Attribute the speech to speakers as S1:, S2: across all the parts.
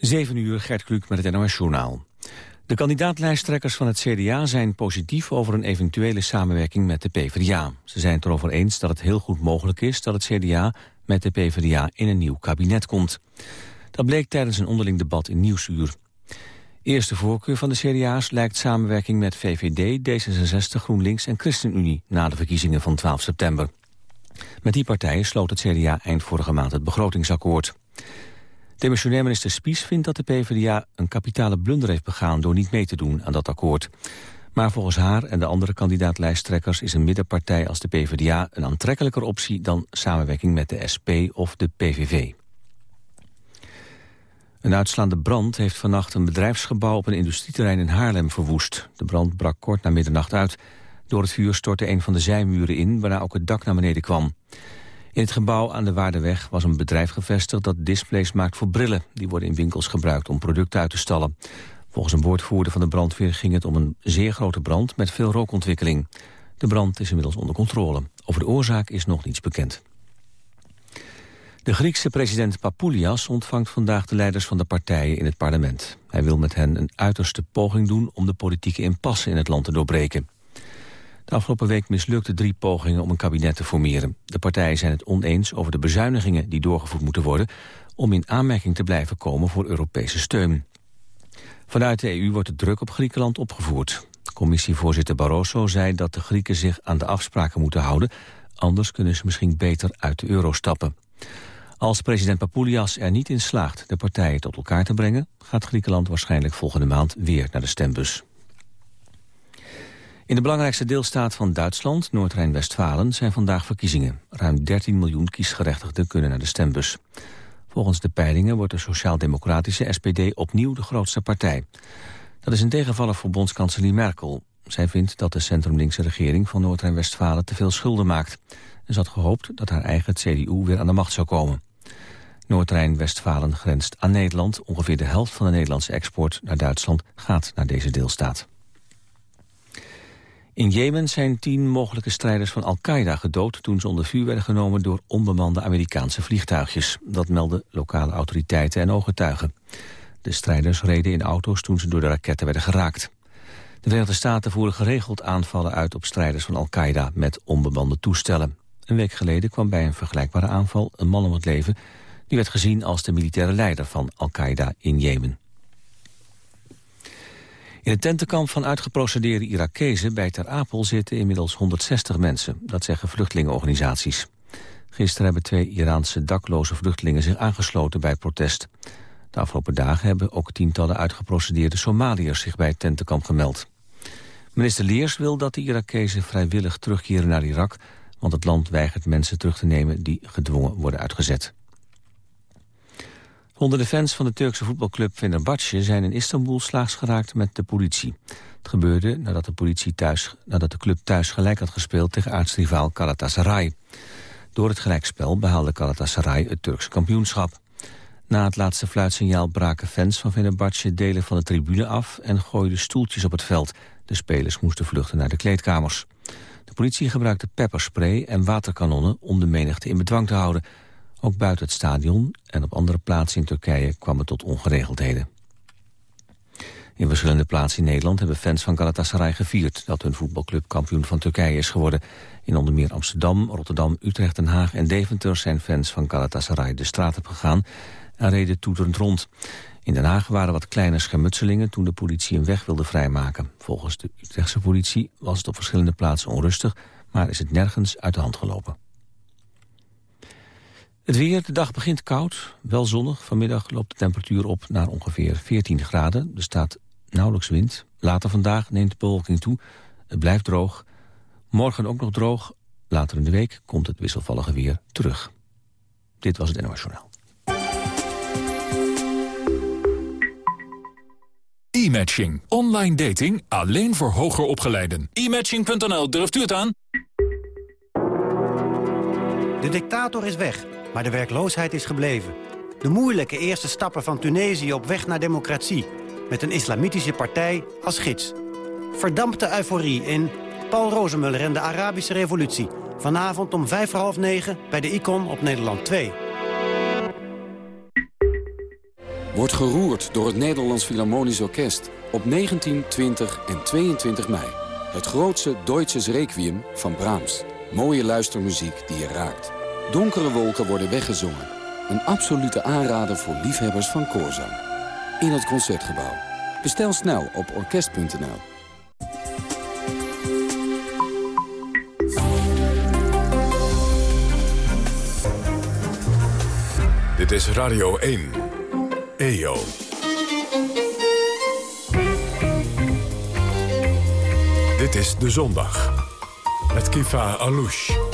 S1: 7 uur, Gert Kluk met het NOS Journaal. De kandidaatlijsttrekkers van het CDA zijn positief over een eventuele samenwerking met de PvdA. Ze zijn het erover eens dat het heel goed mogelijk is dat het CDA met de PvdA in een nieuw kabinet komt. Dat bleek tijdens een onderling debat in Nieuwsuur. Eerste voorkeur van de CDA's lijkt samenwerking met VVD, D66, GroenLinks en ChristenUnie na de verkiezingen van 12 september. Met die partijen sloot het CDA eind vorige maand het begrotingsakkoord. Demissionair minister Spies vindt dat de PvdA een kapitale blunder heeft begaan door niet mee te doen aan dat akkoord. Maar volgens haar en de andere kandidaatlijsttrekkers is een middenpartij als de PvdA een aantrekkelijker optie dan samenwerking met de SP of de PVV. Een uitslaande brand heeft vannacht een bedrijfsgebouw op een industrieterrein in Haarlem verwoest. De brand brak kort na middernacht uit. Door het vuur stortte een van de zijmuren in, waarna ook het dak naar beneden kwam. In het gebouw aan de Waardeweg was een bedrijf gevestigd dat displays maakt voor brillen. Die worden in winkels gebruikt om producten uit te stallen. Volgens een woordvoerder van de brandweer ging het om een zeer grote brand met veel rookontwikkeling. De brand is inmiddels onder controle. Over de oorzaak is nog niets bekend. De Griekse president Papoulias ontvangt vandaag de leiders van de partijen in het parlement. Hij wil met hen een uiterste poging doen om de politieke impasse in het land te doorbreken. De afgelopen week mislukte drie pogingen om een kabinet te formeren. De partijen zijn het oneens over de bezuinigingen die doorgevoerd moeten worden... om in aanmerking te blijven komen voor Europese steun. Vanuit de EU wordt de druk op Griekenland opgevoerd. Commissievoorzitter Barroso zei dat de Grieken zich aan de afspraken moeten houden... anders kunnen ze misschien beter uit de euro stappen. Als president Papoulias er niet in slaagt de partijen tot elkaar te brengen... gaat Griekenland waarschijnlijk volgende maand weer naar de stembus. In de belangrijkste deelstaat van Duitsland, Noord-Rijn-Westfalen, zijn vandaag verkiezingen. Ruim 13 miljoen kiesgerechtigden kunnen naar de stembus. Volgens de peilingen wordt de sociaal-democratische SPD opnieuw de grootste partij. Dat is een tegenvaller voor bondskanselier Merkel. Zij vindt dat de centrumlinkse regering van Noord-Rijn-Westfalen te veel schulden maakt. En ze had gehoopt dat haar eigen CDU weer aan de macht zou komen. Noord-Rijn-Westfalen grenst aan Nederland. Ongeveer de helft van de Nederlandse export naar Duitsland gaat naar deze deelstaat. In Jemen zijn tien mogelijke strijders van Al-Qaeda gedood... toen ze onder vuur werden genomen door onbemande Amerikaanse vliegtuigjes. Dat melden lokale autoriteiten en ooggetuigen. De strijders reden in auto's toen ze door de raketten werden geraakt. De Verenigde Staten voeren geregeld aanvallen uit op strijders van Al-Qaeda... met onbemande toestellen. Een week geleden kwam bij een vergelijkbare aanval een man om het leven... die werd gezien als de militaire leider van Al-Qaeda in Jemen. In het tentenkamp van uitgeprocedeerde Irakezen bij Ter Apel zitten inmiddels 160 mensen. Dat zeggen vluchtelingenorganisaties. Gisteren hebben twee Iraanse dakloze vluchtelingen zich aangesloten bij het protest. De afgelopen dagen hebben ook tientallen uitgeprocedeerde Somaliërs zich bij het tentenkamp gemeld. Minister Leers wil dat de Irakezen vrijwillig terugkeren naar Irak... want het land weigert mensen terug te nemen die gedwongen worden uitgezet. Honderden fans van de Turkse voetbalclub Fenerbahce zijn in Istanbul slaags geraakt met de politie. Het gebeurde nadat de, politie thuis, nadat de club thuis gelijk had gespeeld tegen aartsrivaal Galatasaray. Door het gelijkspel behaalde Galatasaray het Turkse kampioenschap. Na het laatste fluitsignaal braken fans van Fenerbahce delen van de tribune af en gooiden stoeltjes op het veld. De spelers moesten vluchten naar de kleedkamers. De politie gebruikte pepperspray en waterkanonnen om de menigte in bedwang te houden. Ook buiten het stadion en op andere plaatsen in Turkije kwam het tot ongeregeldheden. In verschillende plaatsen in Nederland hebben fans van Galatasaray gevierd... dat hun voetbalclub kampioen van Turkije is geworden. In onder meer Amsterdam, Rotterdam, Utrecht, Den Haag en Deventer... zijn fans van Galatasaray de straat op gegaan en reden toeterend rond. In Den Haag waren wat kleine schermutselingen toen de politie een weg wilde vrijmaken. Volgens de Utrechtse politie was het op verschillende plaatsen onrustig... maar is het nergens uit de hand gelopen. Het weer, de dag begint koud, wel zonnig. Vanmiddag loopt de temperatuur op naar ongeveer 14 graden. Er staat nauwelijks wind. Later vandaag neemt de bewolking toe. Het blijft droog. Morgen ook nog droog. Later in de week komt het wisselvallige weer terug. Dit was het NOS Journaal.
S2: E-matching. Online dating alleen voor hoger opgeleiden.
S3: E-matching.nl, durft u het aan?
S4: De dictator is weg maar de werkloosheid is gebleven. De moeilijke eerste stappen van Tunesië op weg naar democratie... met een islamitische partij als gids. Verdampte euforie in Paul Rozemuller en de Arabische Revolutie. Vanavond om vijf half negen bij de Icon op Nederland 2.
S5: wordt geroerd door het Nederlands Philharmonisch Orkest... op 19, 20 en 22 mei. Het grootste Deutsches Requiem van Brahms. Mooie luistermuziek die je raakt. Donkere wolken worden weggezongen. Een absolute aanrader voor liefhebbers van koorzang. In het Concertgebouw. Bestel snel op orkest.nl.
S2: Dit is Radio 1. EO. Dit is De Zondag. Met Kifa Alouche.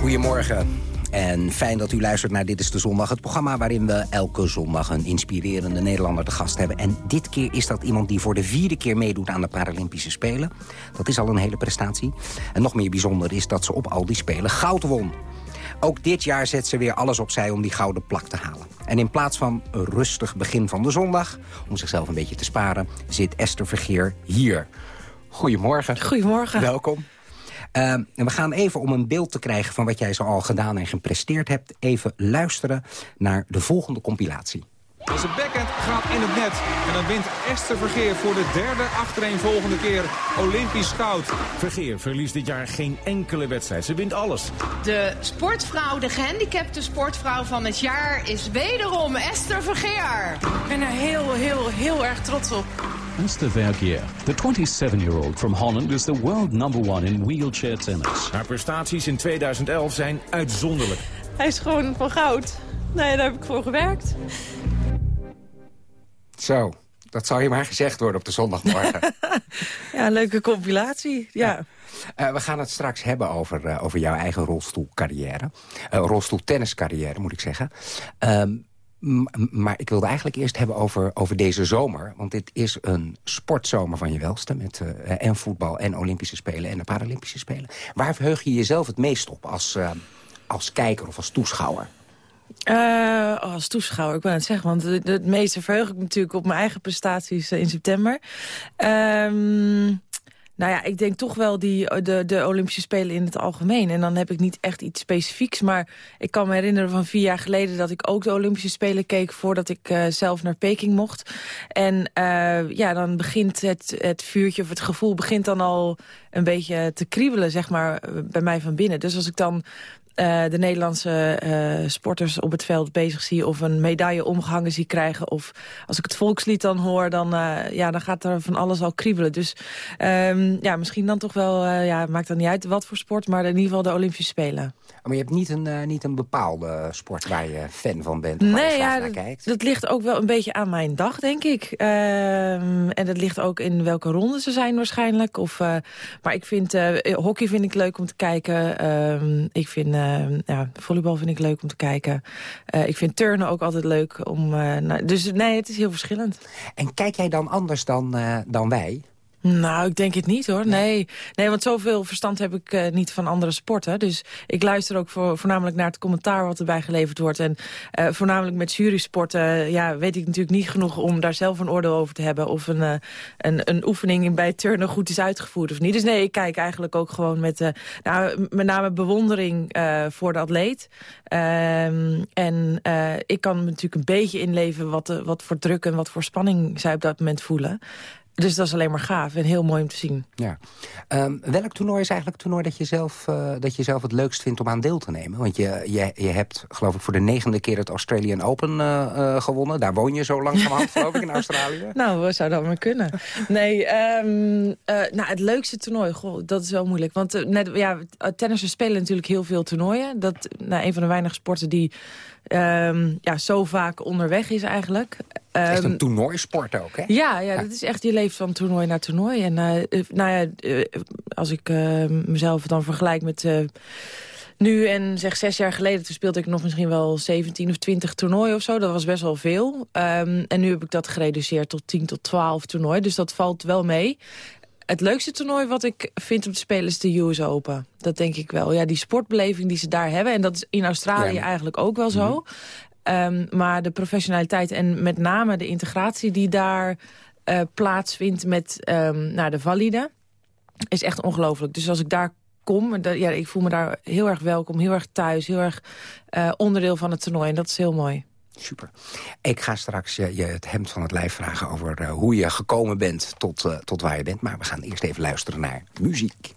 S6: Goedemorgen. En fijn dat u luistert naar Dit is de Zondag. Het programma waarin we elke zondag een inspirerende Nederlander te gast hebben. En dit keer is dat iemand die voor de vierde keer meedoet aan de Paralympische Spelen. Dat is al een hele prestatie. En nog meer bijzonder is dat ze op al die Spelen goud won. Ook dit jaar zet ze weer alles opzij om die gouden plak te halen. En in plaats van een rustig begin van de zondag... om zichzelf een beetje te sparen, zit Esther Vergeer hier. Goedemorgen.
S7: Goedemorgen.
S6: Welkom. Uh, en we gaan even om een beeld te krijgen van wat jij zo al gedaan en gepresteerd hebt... even luisteren naar de volgende compilatie.
S8: Zijn backhand gaat in het net. En dan wint Esther Vergeer voor de derde achtereenvolgende keer Olympisch goud.
S9: Vergeer verliest dit jaar geen enkele wedstrijd. Ze wint alles.
S10: De sportvrouw, de gehandicapte sportvrouw van het jaar is wederom Esther Vergeer.
S7: Ik ben er heel, heel, heel erg trots op.
S11: Esther Vergeer, the 27-year-old from Holland, is the world number one in wheelchair tennis.
S9: Haar prestaties in 2011 zijn uitzonderlijk.
S7: Hij is gewoon van goud. Nee, daar heb ik voor gewerkt.
S6: Zo, dat zou je maar gezegd worden op de zondagmorgen.
S7: ja, leuke compilatie, ja.
S6: ja. Uh, we gaan het straks hebben over, uh, over jouw eigen rolstoelcarrière. Uh, rolstoeltenniscarrière, moet ik zeggen. Um, maar ik wilde eigenlijk eerst hebben over, over deze zomer. Want dit is een sportzomer van je welste. Met en voetbal en Olympische Spelen en de Paralympische Spelen. Waar verheug je jezelf het meest op als, als kijker of als toeschouwer?
S7: Uh, als toeschouwer, ik wil het zeggen. Want het, meeste verheug ik natuurlijk op mijn eigen prestaties in september. Um, nou ja, ik denk toch wel die, de, de Olympische Spelen in het algemeen. En dan heb ik niet echt iets specifieks. Maar ik kan me herinneren van vier jaar geleden... dat ik ook de Olympische Spelen keek voordat ik zelf naar Peking mocht. En ja, dan begint het, het vuurtje of het gevoel begint dan al een beetje te kriebelen, zeg maar, bij mij van binnen. Dus als ik dan uh, de Nederlandse uh, sporters op het veld bezig zie... of een medaille omgehangen zie krijgen. Of als ik het volkslied dan hoor, dan, uh, ja, dan gaat er van alles al kriebelen. Dus um, ja, misschien dan toch wel, ja, maakt dan niet uit wat voor sport... maar in ieder geval de Olympische Spelen.
S6: Maar je hebt niet een, niet een bepaalde sport waar je fan van bent?
S7: nee,
S6: ja,
S7: dat,
S6: kijkt.
S7: dat ligt ook wel een beetje aan mijn dag, denk ik. Um, en dat ligt ook in welke ronde ze zijn waarschijnlijk. Of, maar ik vind, hockey vind ik leuk om te kijken. Um, ik vind... Uh, ja, volleybal vind ik leuk om te kijken. Uh, ik vind turnen ook altijd leuk. om. Nou, dus nee, het is heel verschillend.
S6: En kijk jij dan anders dan, dan wij?
S7: Nou, ik denk het niet hoor. Nee, nee want zoveel verstand heb ik uh, niet van andere sporten. Dus ik luister ook voor, voornamelijk naar het commentaar wat erbij geleverd wordt. En uh, voornamelijk met jurysporten ja, weet ik natuurlijk niet genoeg om daar zelf een oordeel over te hebben. Of een, een, een oefening bij turnen goed is uitgevoerd of niet. Dus nee, ik kijk eigenlijk ook gewoon met, nou, met name bewondering voor de atleet. Ehm, en ik kan me natuurlijk een beetje inleven wat, wat voor druk en wat voor spanning zij op dat moment voelen. Dus dat is alleen maar gaaf en heel mooi om te zien.
S6: Ja. Um, welk toernooi is eigenlijk het toernooi dat je, zelf, uh, dat je zelf het leukst vindt om aan deel te nemen? Want je, je, je hebt, geloof ik, voor de negende keer het Australian Open uh, uh, gewonnen. Daar woon je zo langzamerhand, geloof ik, in Australië.
S7: Nou, we zouden dat maar kunnen. Nee, um, nou, het leukste toernooi, goh, dat is wel moeilijk. Want net, ja, spelen natuurlijk heel veel toernooien. Dat nou, een van de weinige sporten die um, ja, zo vaak onderweg is eigenlijk.
S6: Um, echt een toernooisport ook, hè?
S7: Ja, ja, dat is echt, je leeft van toernooi naar toernooi. En uh, nou ja, uh, als ik uh, mezelf dan vergelijk met nu en zeg zes jaar geleden... toen speelde ik nog misschien wel 17 of 20 toernooien of zo. Dat was best wel veel. Um, en nu heb ik dat gereduceerd tot 10 tot 12 toernooien. Dus dat valt wel mee het leukste toernooi wat ik vind om te spelen is de US Open. Dat denk ik wel. Ja, die sportbeleving die ze daar hebben. En dat is in Australië ja. eigenlijk ook wel zo. Mm -hmm. um, maar de professionaliteit en met name de integratie die daar uh, plaatsvindt met um, nou, de valide... is echt ongelooflijk. Dus als ik daar kom, dat, ja, ik voel me daar heel erg welkom, heel erg thuis... heel erg uh, onderdeel van het toernooi en dat is heel mooi.
S12: Super. Ik ga straks je, je het hemd van het lijf vragen over eh, hoe je gekomen bent tot, eh, tot waar je bent. Maar we gaan eerst even luisteren naar muziek.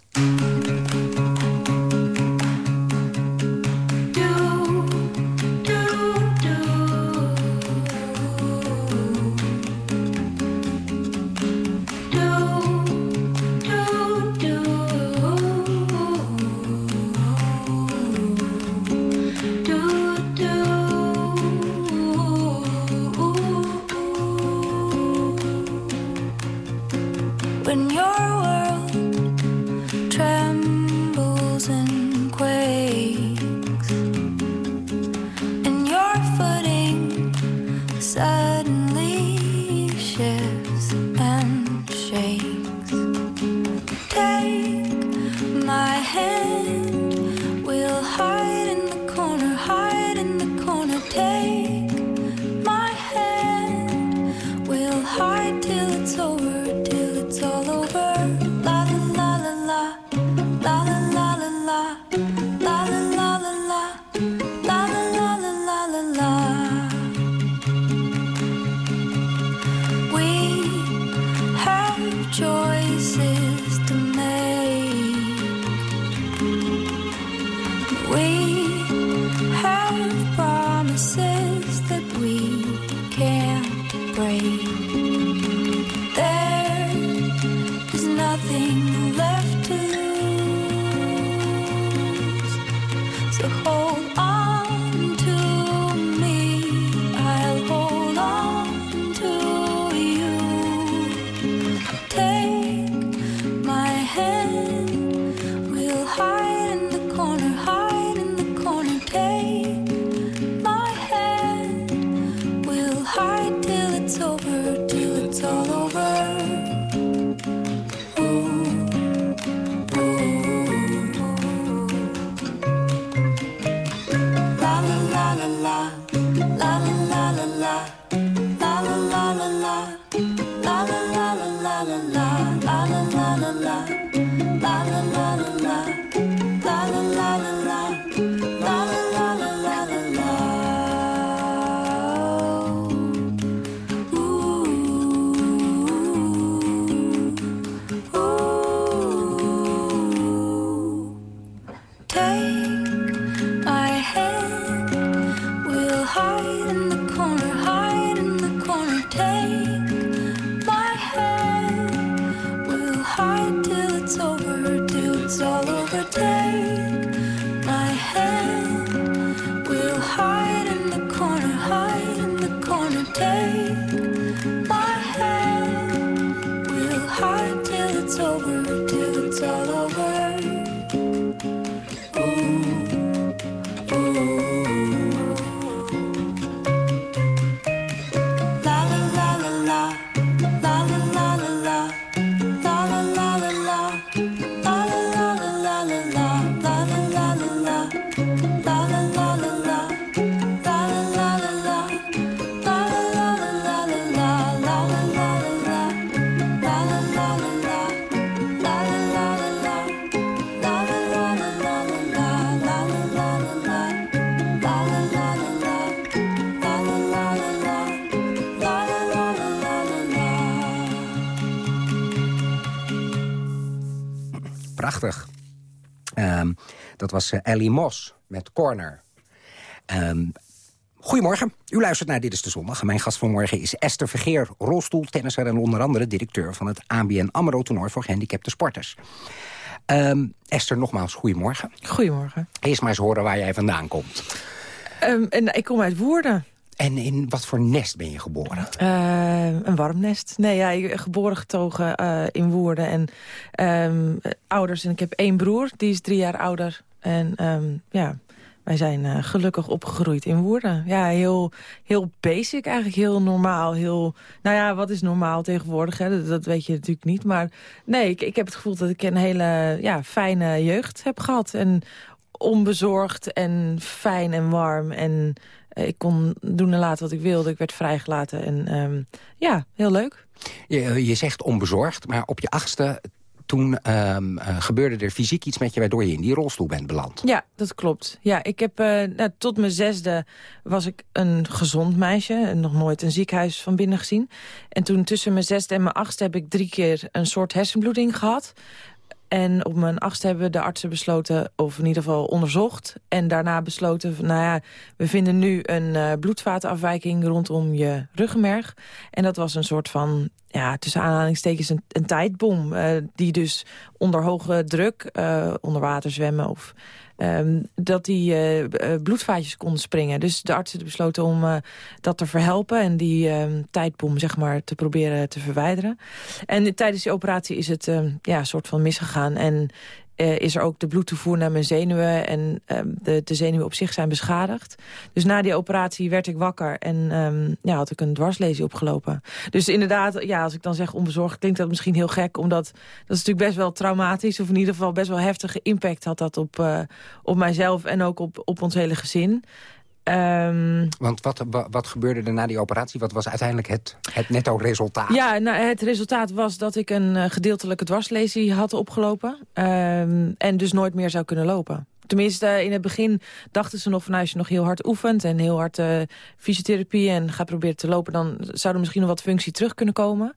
S12: Was eh, Ellie Moss met Corner. Ehm, goedemorgen, u luistert naar Dit is de Zondag. Mijn gast vanmorgen is Esther Vergeer, rolstoeltennisser... en onder andere directeur van het ABN AMRO-toernooi voor gehandicapte sporters. Ehm, Esther, nogmaals, goedemorgen.
S7: Goedemorgen.
S12: Eerst maar eens horen waar jij vandaan komt.
S7: Ehm, en ik kom uit Woerden.
S12: En in wat voor nest ben je geboren?
S7: Een warm nest. Nee, ja, geboren getogen eh, in Woerden. En ouders, en ik heb één broer, die is drie jaar ouder. En ehm, ja, wij zijn eh, gelukkig opgegroeid in Woerden. Ja, heel, heel basic eigenlijk, heel normaal. Heel, nou ja, wat is normaal tegenwoordig? Hè? Dat, weet je natuurlijk niet. Maar nee, ik, ik heb het gevoel dat ik een hele ja, fijne jeugd heb gehad. En onbezorgd en fijn en warm. En eh, ik kon doen en laten wat ik wilde. Ik werd vrijgelaten. En ehm, ja, heel leuk.
S12: Je, je zegt onbezorgd, maar op je achtste
S6: toen ehm, eh, gebeurde er fysiek iets met je... waardoor je in die rolstoel bent beland.
S7: Ja, dat klopt. Ja, ik heb, eh, nou, tot mijn zesde was ik een gezond meisje. En nog nooit een ziekenhuis van binnen gezien. En toen tussen mijn zesde en mijn achtste heb ik drie keer een soort hersenbloeding gehad. En op mijn achtste hebben de artsen besloten, of in ieder geval onderzocht... en daarna besloten, nou ja, we vinden nu een uh, rondom je ruggenmerg. En dat was een soort van, ja, tussen aanhalingstekens een, tijdbom... Uh, die dus onder hoge druk, uh, onder water zwemmen of Um, dat die uh, bloedvaatjes konden springen. Dus de artsen besloten om uh, dat te verhelpen... en die uh, tijdbom zeg maar, te proberen te verwijderen. En tijdens die operatie is het ja, een soort van misgegaan. En uh, is er ook de bloedtoevoer naar mijn zenuwen. En um, de, de zenuwen op zich zijn beschadigd. Dus na die operatie werd ik wakker en um, ja, had ik een dwarslesie opgelopen. Dus inderdaad, ja, als ik dan zeg onbezorgd, klinkt dat misschien heel gek. Omdat dat is natuurlijk best wel traumatisch. Of in ieder geval best wel heftige impact had dat op, uh, op mijzelf en ook op, op ons hele gezin. Um,
S6: Want wat, wat gebeurde er na die operatie? Wat was uiteindelijk het, het netto resultaat?
S7: Ja, nou, het resultaat was dat ik een uh, gedeeltelijke dwarslesie had opgelopen. Um, en dus nooit meer zou kunnen lopen. Tenminste, uh, in het begin dachten ze nog van... Nou, als je nog heel hard oefent en heel hard uh, fysiotherapie... en gaat proberen te lopen, dan zou er misschien nog wat functie terug kunnen komen.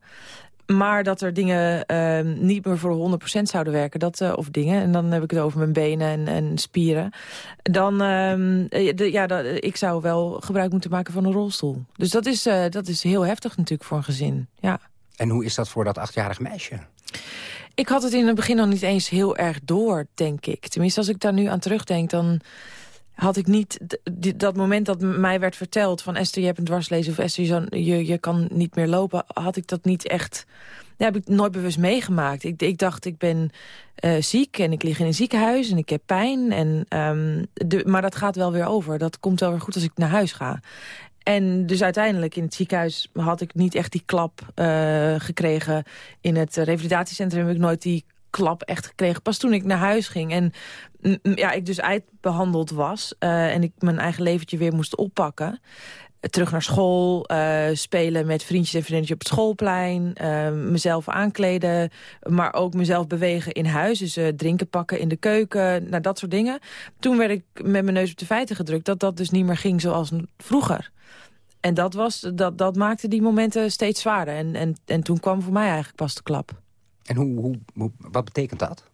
S7: Maar dat er dingen uh, niet meer voor 100% zouden werken. Dat, uh, of dingen, en dan heb ik het over mijn benen en, en spieren. Dan, uh, de, ja, dat, ik zou wel gebruik moeten maken van een rolstoel. Dus dat is, dat is heel heftig natuurlijk voor een gezin. Ja.
S6: En hoe is dat voor dat achtjarig meisje?
S7: Ik had het in het begin nog niet eens heel erg door, denk ik. Tenminste, als ik daar nu aan terugdenk, dan had ik niet dat moment dat mij werd verteld... van Esther, je hebt een dwarslezen of Esther, je, je, kan niet meer lopen... had ik dat niet echt... Dat heb ik nooit bewust meegemaakt. Ik, ik dacht, ik ben uh, ziek en ik lig in een ziekenhuis en ik heb pijn. En, um, de, maar dat gaat wel weer over. Dat komt wel weer goed als ik naar huis ga. En dus uiteindelijk in het ziekenhuis had ik niet echt die klap uh, gekregen. In het revalidatiecentrum heb ik nooit die klap echt gekregen. Pas toen ik naar huis ging en ja, ik dus uitbehandeld was... Uh, en ik mijn eigen leventje weer moest oppakken... Terug naar school, uh, spelen met vriendjes en vriendinnetjes op het schoolplein. Mezelf aankleden, maar ook mezelf bewegen in huis. Dus drinken pakken in de keuken, nou, dat soort dingen. Toen werd ik met mijn neus op de feiten gedrukt... dat dat dus niet meer ging zoals vroeger. En dat, was, dat, dat maakte die momenten steeds zwaarder. En, en, en toen kwam voor mij eigenlijk pas de klap.
S6: En hoe, hoe, hoe wat betekent dat?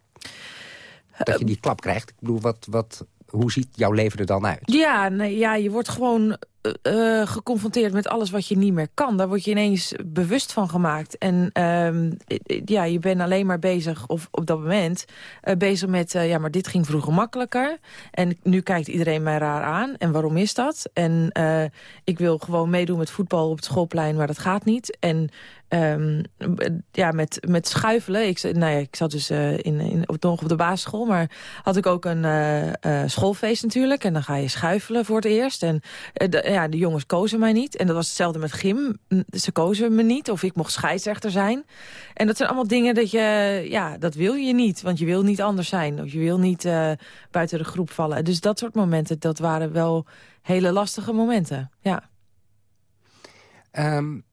S6: Dat je die klap krijgt? Ik bedoel, wat, wat, hoe ziet jouw leven er dan uit?
S7: Ja, nee, ja je wordt gewoon uh, geconfronteerd met alles wat je niet meer kan. Daar word je ineens bewust van gemaakt. En uh, ja, je bent alleen maar bezig, of op dat moment, uh, bezig met... Ja, maar dit ging vroeger makkelijker. En nu kijkt iedereen mij raar aan. En waarom is dat? En ik wil gewoon meedoen met voetbal op het schoolplein, maar dat gaat niet. En Um, ja, met, met schuifelen. Ik, nou ja, ik zat dus in, in, op, nog op de basisschool, maar had ik ook een schoolfeest natuurlijk. En dan ga je schuifelen voor het eerst. En ja, de jongens kozen mij niet. En dat was hetzelfde met gym. Ze kozen me niet, of ik mocht scheidsrechter zijn. En dat zijn allemaal dingen dat je, ja, dat wil je niet. Want je wil niet anders zijn. Of je wil niet buiten de groep vallen. Dus dat soort momenten, dat waren wel hele lastige momenten, ja.
S6: Um,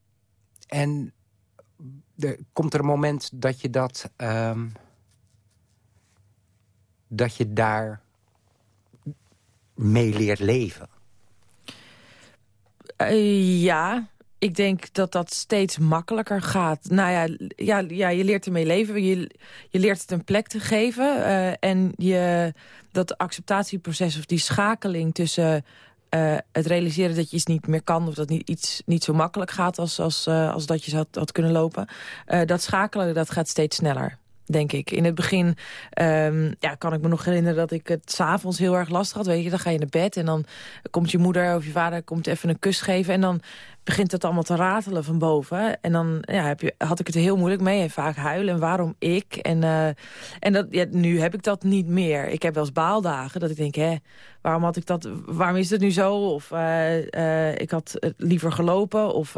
S6: en er, komt er een moment dat je dat... Um, dat je daar mee leert leven?
S7: Uh, ja, ik denk dat dat steeds makkelijker gaat. Nou ja, ja, ja je leert ermee leven. Je, je leert het een plek te geven. Uh, en je, dat acceptatieproces of die schakeling tussen uh, het realiseren dat je iets niet meer kan... of dat niet, iets niet zo makkelijk gaat als, als, als dat je had, had kunnen lopen... Dat schakelen dat gaat steeds sneller denk ik. In het begin um, ja, kan ik me nog herinneren dat ik het s'avonds heel erg lastig had. Weet je, dan ga je naar bed en dan komt je moeder of je vader komt even een kus geven... en dan begint het allemaal te ratelen van boven. En dan ja, heb je, had ik het heel moeilijk mee en vaak huilen. En waarom ik? En, uh, en dat, ja, nu heb ik dat niet meer. Ik heb wel eens baaldagen dat ik denk, hè, waarom had ik dat? Waarom is het nu zo? Of uh, uh, ik had liever gelopen. Of,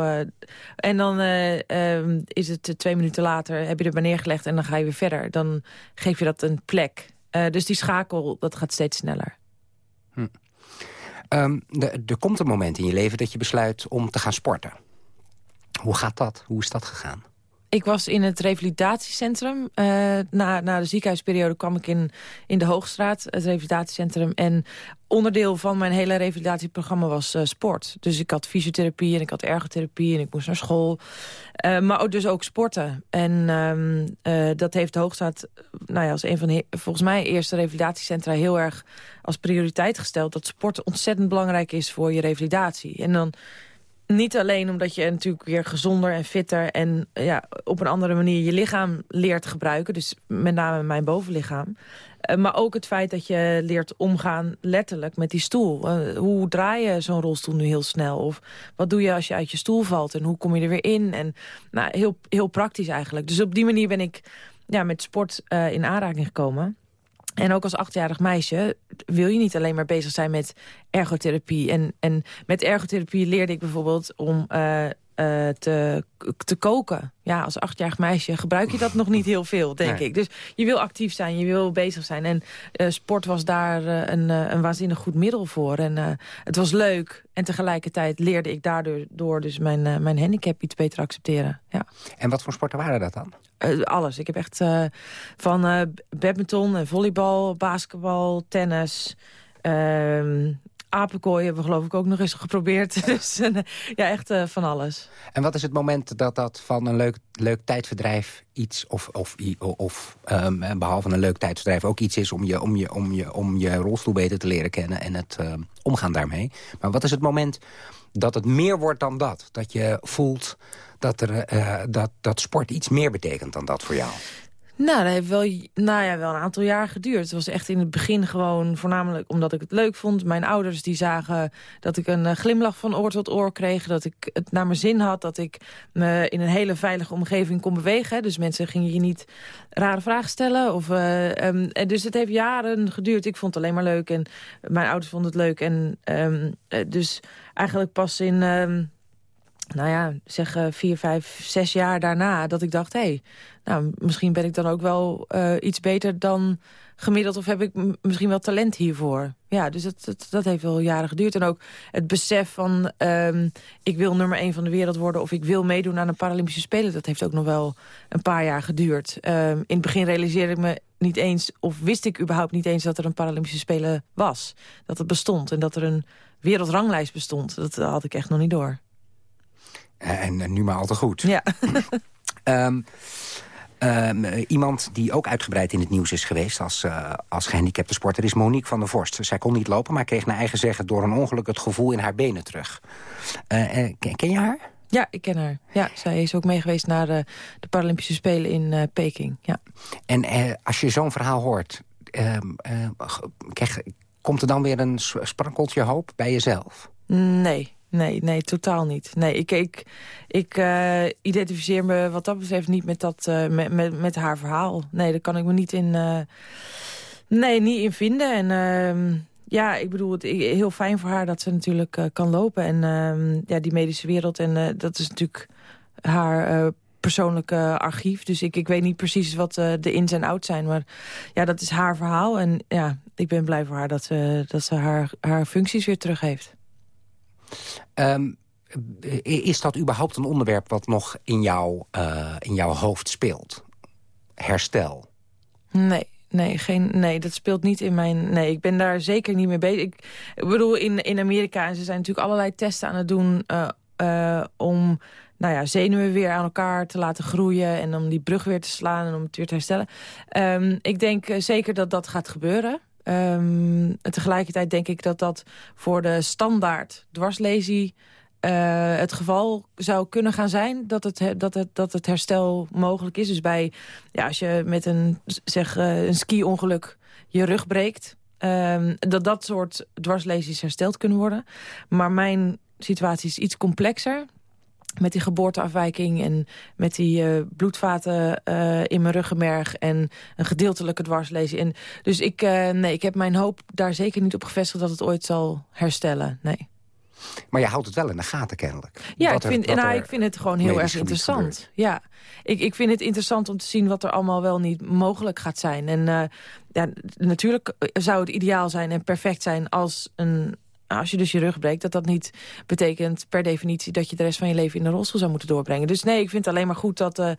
S7: en dan um, is het twee minuten later, heb je er bij neergelegd en dan ga je weer verder. Dan geef je dat een plek. dus die schakel, dat gaat steeds sneller.
S6: Hm. Um, er komt een moment in je leven dat je besluit om te gaan sporten. Hoe gaat dat? Hoe is dat gegaan?
S7: Ik was in het revalidatiecentrum. Uh, na, na de ziekenhuisperiode kwam ik in, in de Hoogstraat, het revalidatiecentrum. En onderdeel van mijn hele revalidatieprogramma was uh, sport. Dus ik had fysiotherapie en ik had ergotherapie en ik moest naar school. Uh, maar ook, dus ook sporten. En um, dat heeft de Hoogstraat nou ja, als een van de volgens mij eerste revalidatiecentra heel erg als prioriteit gesteld. Dat sport ontzettend belangrijk is voor je revalidatie. En dan niet alleen omdat je natuurlijk weer gezonder en fitter... en ja, op een andere manier je lichaam leert gebruiken. Dus met name mijn bovenlichaam. Uh, maar ook het feit dat je leert omgaan letterlijk met die stoel. Uh, hoe draai je zo'n rolstoel nu heel snel? Of wat doe je als je uit je stoel valt? En hoe kom je er weer in? En nou, heel, heel praktisch eigenlijk. Dus op die manier ben ik ja, met sport uh, in aanraking gekomen. En ook als achtjarig meisje wil je niet alleen maar bezig zijn met ergotherapie. En, en met ergotherapie leerde ik bijvoorbeeld om uh, uh, te, te koken. Ja, als achtjarig meisje gebruik je dat nog niet heel veel, denk nee. ik. Dus je wil actief zijn, je wil bezig zijn. En uh, sport was daar een, een waanzinnig goed middel voor. En het was leuk. En tegelijkertijd leerde ik daardoor door dus mijn, mijn handicap iets beter accepteren. Ja.
S6: En wat voor sporten waren dat dan?
S7: Alles. Ik heb echt van badminton en volleybal, basketbal, tennis... apenkooi hebben we geloof ik ook nog eens geprobeerd. dus ja, echt van alles.
S6: En wat is het moment dat dat van een leuk, leuk tijdverdrijf iets... of, of, of um, behalve een leuk tijdverdrijf ook iets is... om je, om je, om je, om je rolstoel beter te leren kennen en het omgaan daarmee. Maar wat is het moment dat het meer wordt dan dat? Dat je voelt dat, er, dat, dat sport iets meer betekent dan dat voor jou?
S7: Nou, dat heeft wel, nou ja, wel een aantal jaar geduurd. Het was echt in het begin gewoon voornamelijk omdat ik het leuk vond. Mijn ouders die zagen dat ik een uh, glimlach van oor tot oor kreeg. Dat ik het naar mijn zin had. Dat ik me in een hele veilige omgeving kon bewegen. Dus mensen gingen je niet rare vragen stellen. Of, um, en dus het heeft jaren geduurd. Ik vond het alleen maar leuk. En mijn ouders vonden het leuk. En um, dus eigenlijk pas in... Um, nou ja, zeg uh, vier, vijf, zes jaar daarna... dat ik dacht, hé, hey, nou, misschien ben ik dan ook wel uh, iets beter dan gemiddeld... of heb ik misschien wel talent hiervoor. Ja, dus dat, dat, heeft wel jaren geduurd. En ook het besef van, um, ik wil nummer één van de wereld worden... of ik wil meedoen aan de Paralympische Spelen... dat heeft ook nog wel een paar jaar geduurd. Um, in het begin realiseerde ik me niet eens... of wist ik überhaupt niet eens dat er een Paralympische Spelen was. Dat het bestond en dat er een wereldranglijst bestond. Dat had ik echt nog niet door.
S6: En, en nu maar al te goed.
S7: Ja.
S6: um, um, iemand die ook uitgebreid in het nieuws is geweest als, uh, als gehandicapte sporter is Monique van der Vorst. Zij kon niet lopen, maar kreeg naar eigen zeggen door een ongeluk het gevoel in haar benen terug. Uh, uh, ken, je haar?
S7: Ja, ik ken haar. Ja, zij is ook meegeweest naar de, de Paralympische Spelen in Peking. Ja.
S6: En als je zo'n verhaal hoort, ehm, krijg, komt er dan weer een sprankeltje hoop bij jezelf?
S7: Nee, Nee, nee, totaal niet. Nee, ik, ik, ik uh, identificeer me wat dat betreft niet met, dat, uh, met, met, haar verhaal. Nee, daar kan ik me niet in, uh, nee, niet in vinden. En ehm, ja, ik bedoel, het heel fijn voor haar dat ze natuurlijk kan lopen. En ehm, ja, die medische wereld, en dat is natuurlijk haar persoonlijke archief. Dus ik, ik weet niet precies wat de ins en outs zijn. Maar ja, dat is haar verhaal. En ja, ik ben blij voor haar dat ze, dat ze haar, haar functies weer terug heeft.
S6: Um, is dat überhaupt een onderwerp wat nog in, jou, uh, in jouw hoofd speelt? Herstel?
S7: Nee. Nee, geen, nee, dat speelt niet in mijn... Nee, ik ben daar zeker niet mee bezig. Ik, bedoel, in, in Amerika... en ze zijn natuurlijk allerlei testen aan het doen... Uh, uh, om nou ja, zenuwen weer aan elkaar te laten groeien... en om die brug weer te slaan en om het weer te herstellen. Um, ik denk zeker dat dat gaat gebeuren. Um, tegelijkertijd denk ik dat dat voor de standaard dwarslesie... Uh, het geval zou kunnen gaan zijn dat het, dat, het, dat het herstel mogelijk is. Dus bij, ja, als je met een, zeg, uh, een ski-ongeluk je rug breekt... Um, dat dat soort dwarslesies hersteld kunnen worden. Maar mijn situatie is iets complexer met die geboorteafwijking en met die uh, bloedvaten uh, in mijn ruggenmerg... en een gedeeltelijke dwarslesie. En dus ik, uh, nee, ik heb mijn hoop daar zeker niet op gevestigd... dat het ooit zal herstellen, nee.
S6: Maar je houdt het wel in de gaten kennelijk.
S7: Ja, ik vind, er, nou, ik vind het gewoon heel erg interessant. Ja, ik, ik vind het interessant om te zien wat er allemaal wel niet mogelijk gaat zijn. En ja, natuurlijk zou het ideaal zijn en perfect zijn als een als je dus je rug breekt... dat dat niet betekent per definitie... dat je de rest van je leven in een rolstoel zou moeten doorbrengen. Dus nee, ik vind het alleen maar goed dat uh,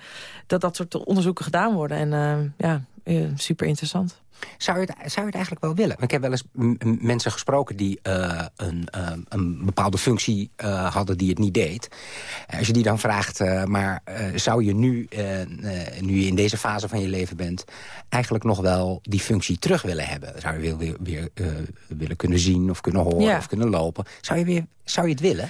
S7: dat, dat soort onderzoeken gedaan worden. En uh, ja, uh, super interessant.
S6: Zou je, het, zou je het eigenlijk wel willen? Ik heb wel eens mensen gesproken die uh, een, uh, een, bepaalde functie uh, hadden die het niet deed. Als je die dan vraagt, maar zou je nu, nu je in deze fase van je leven bent... eigenlijk nog wel die functie terug willen hebben? Zou je weer, weer, weer willen kunnen zien of kunnen horen ja. of kunnen lopen? Zou je, weer, zou je het willen?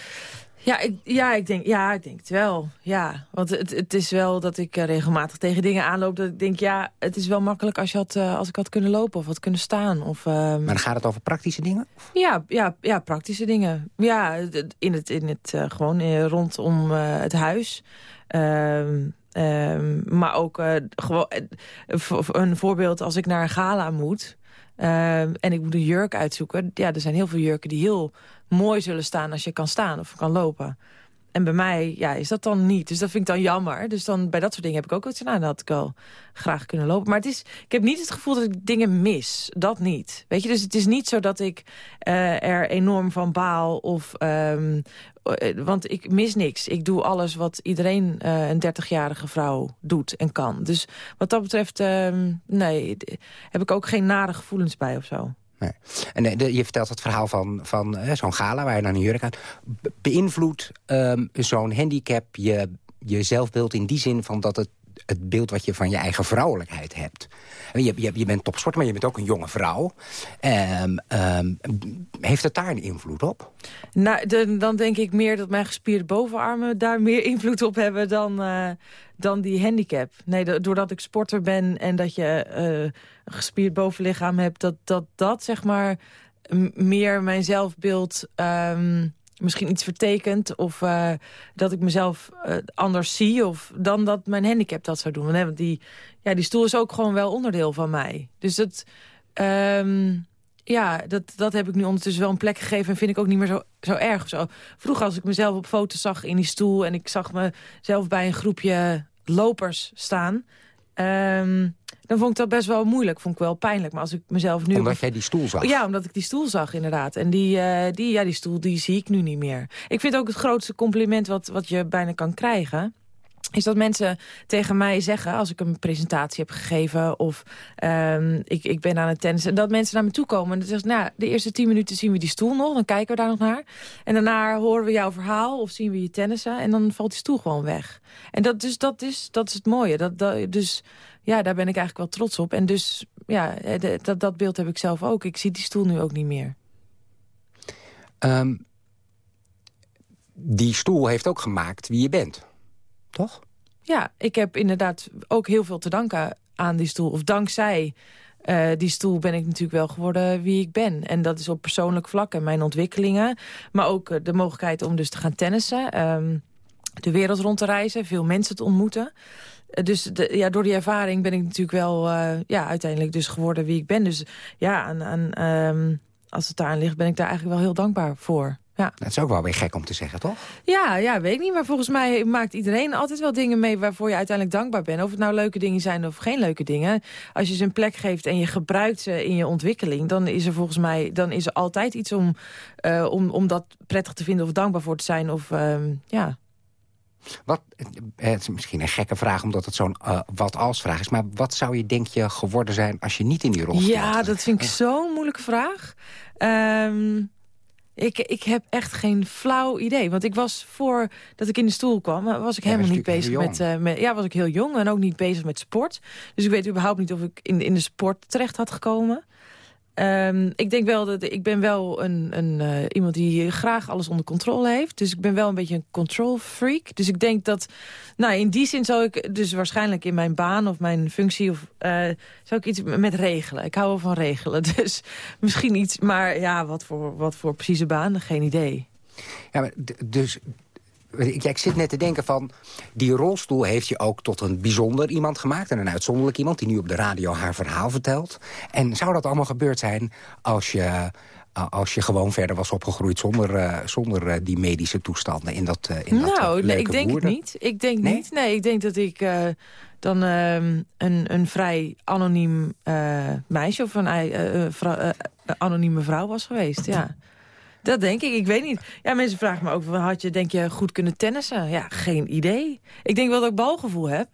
S7: Ja, ik, ja, ik denk, ja, ik denk het wel. Ja, want het, het is wel dat ik regelmatig tegen dingen aanloop... dat ik denk, ja, het is wel makkelijk als, je had, uh, als ik had kunnen lopen of had kunnen staan. Of, um...
S6: Maar dan gaat het over praktische dingen?
S7: Ja, ja, ja praktische dingen. Ja, in het, in het, uh, gewoon uh, rondom het huis. Um, um, maar ook gewoon een voorbeeld als ik naar een gala moet... en ik moet een jurk uitzoeken. Ja, er zijn heel veel jurken die heel mooi zullen staan als je kan staan of kan lopen. En bij mij ja, is dat dan niet. Dus dat vind ik dan jammer. Dus dan bij dat soort dingen heb ik ook wat nou, dat ik al graag kunnen lopen. Maar het is, ik heb niet het gevoel dat ik dingen mis. Dat niet. Weet je, dus het is niet zo dat ik uh, er enorm van baal of... Um, want ik mis niks. Ik doe alles wat iedereen, uh, een 30-jarige vrouw, doet en kan. Dus wat dat betreft, uh, nee, heb ik ook geen nare gevoelens bij of zo.
S6: Nee. En je vertelt het verhaal van, van uh, zo'n gala waar je naar een jurk aan... beïnvloedt um, zo'n handicap je, je zelfbeeld in die zin van dat het het beeld wat je van je eigen vrouwelijkheid hebt. Je, je, je bent topsporter, maar je bent ook een jonge vrouw. Um, um, heeft het daar een invloed op?
S7: Nou, dan denk ik meer dat mijn gespierde bovenarmen... daar meer invloed op hebben dan, uh, dan die handicap. Nee, doordat ik sporter ben en dat je uh, een gespierd bovenlichaam hebt... dat dat, dat zeg maar meer mijn zelfbeeld... Um, misschien iets vertekent... of uh, dat ik mezelf uh, anders zie... of dan dat mijn handicap dat zou doen. Want die, ja, die stoel is ook gewoon wel onderdeel van mij. Dus dat, um, ja, dat, dat heb ik nu ondertussen wel een plek gegeven... en vind ik ook niet meer zo, zo erg. Zo. Vroeger als ik mezelf op foto's zag in die stoel... en ik zag mezelf bij een groepje lopers staan... Um, dan vond ik dat best wel moeilijk. Vond ik wel pijnlijk. Maar als ik mezelf nu...
S6: Omdat jij die stoel zag?
S7: Ja, omdat ik die stoel zag, inderdaad. En die, uh, die, ja, die stoel die zie ik nu niet meer. Ik vind ook het grootste compliment wat, wat je bijna kan krijgen is dat mensen tegen mij zeggen, als ik een presentatie heb gegeven... of um, ik, ik ben aan het tennissen, dat mensen naar me toe komen... en dan zeggen nou, de eerste tien minuten zien we die stoel nog, dan kijken we daar nog naar. En daarna horen we jouw verhaal of zien we je tennissen... en dan valt die stoel gewoon weg. En dat, dus, dat, is, dat is het mooie. Dat, dat, dus ja, daar ben ik eigenlijk wel trots op. En dus, ja, dat, dat beeld heb ik zelf ook. Ik zie die stoel nu ook niet meer.
S6: Um, die stoel heeft ook gemaakt wie je bent, toch?
S7: Ja, ik heb inderdaad ook heel veel te danken aan die stoel. Of dankzij uh, die stoel ben ik natuurlijk wel geworden wie ik ben. En dat is op persoonlijk vlak en mijn ontwikkelingen. Maar ook uh, de mogelijkheid om dus te gaan tennissen. Um, de wereld rond te reizen, veel mensen te ontmoeten. Dus de, ja, door die ervaring ben ik natuurlijk wel ja, uiteindelijk dus geworden wie ik ben. Dus ja, aan, um, als het daaraan ligt ben ik daar eigenlijk wel heel dankbaar voor. Ja.
S6: Dat is ook wel weer gek om te zeggen, toch?
S7: Ja, ja, weet ik niet. Maar volgens mij maakt iedereen altijd wel dingen mee... waarvoor je uiteindelijk dankbaar bent. Of het nou leuke dingen zijn of geen leuke dingen. Als je ze een plek geeft en je gebruikt ze in je ontwikkeling... dan is er volgens mij dan is er altijd iets om, uh, om, om dat prettig te vinden... of dankbaar voor te zijn. Of, uh, ja.
S6: Wat, het is misschien een gekke vraag, omdat het zo'n uh, wat-als-vraag is... maar wat zou je, denk je, geworden zijn als je niet in die rol stond?
S7: Ja, dat vind ik zo'n moeilijke vraag. Um, ik, ik heb echt geen flauw idee. Want ik was voor dat ik in de stoel kwam, was ik helemaal niet bezig met, uh, met, Ja, was ik heel jong en ook niet bezig met sport. Dus ik weet überhaupt niet of ik in, in de sport terecht had gekomen. Um, ik denk wel dat ik ben wel een, een, uh, iemand die graag alles onder controle heeft. Dus ik ben wel een beetje een control freak. Dus ik denk dat, nou in die zin zou ik dus waarschijnlijk in mijn baan of mijn functie of uh, zou ik iets met regelen. Ik hou wel van regelen. Dus misschien iets, maar ja, wat voor, wat voor precieze baan, geen idee.
S6: Ja, maar dus ik, ik, zit net te denken van... die rolstoel heeft je ook tot een bijzonder iemand gemaakt... en een uitzonderlijk iemand die nu op de radio haar verhaal vertelt. En zou dat allemaal gebeurd zijn als je, als je gewoon verder was opgegroeid... zonder, uh, zonder uh, die medische toestanden in dat uh, in
S7: Nou,
S6: dat,
S7: nee, ik denk het niet. Ik denk nee? niet. Nee, ik denk dat ik dan een, een vrij anoniem meisje... of een anonieme vrouw was geweest, ja. Dat denk ik, ik weet niet. Ja, mensen vragen me ook, had je, denk je, goed kunnen tennissen? Ja, geen idee. Ik denk wel dat ik balgevoel heb.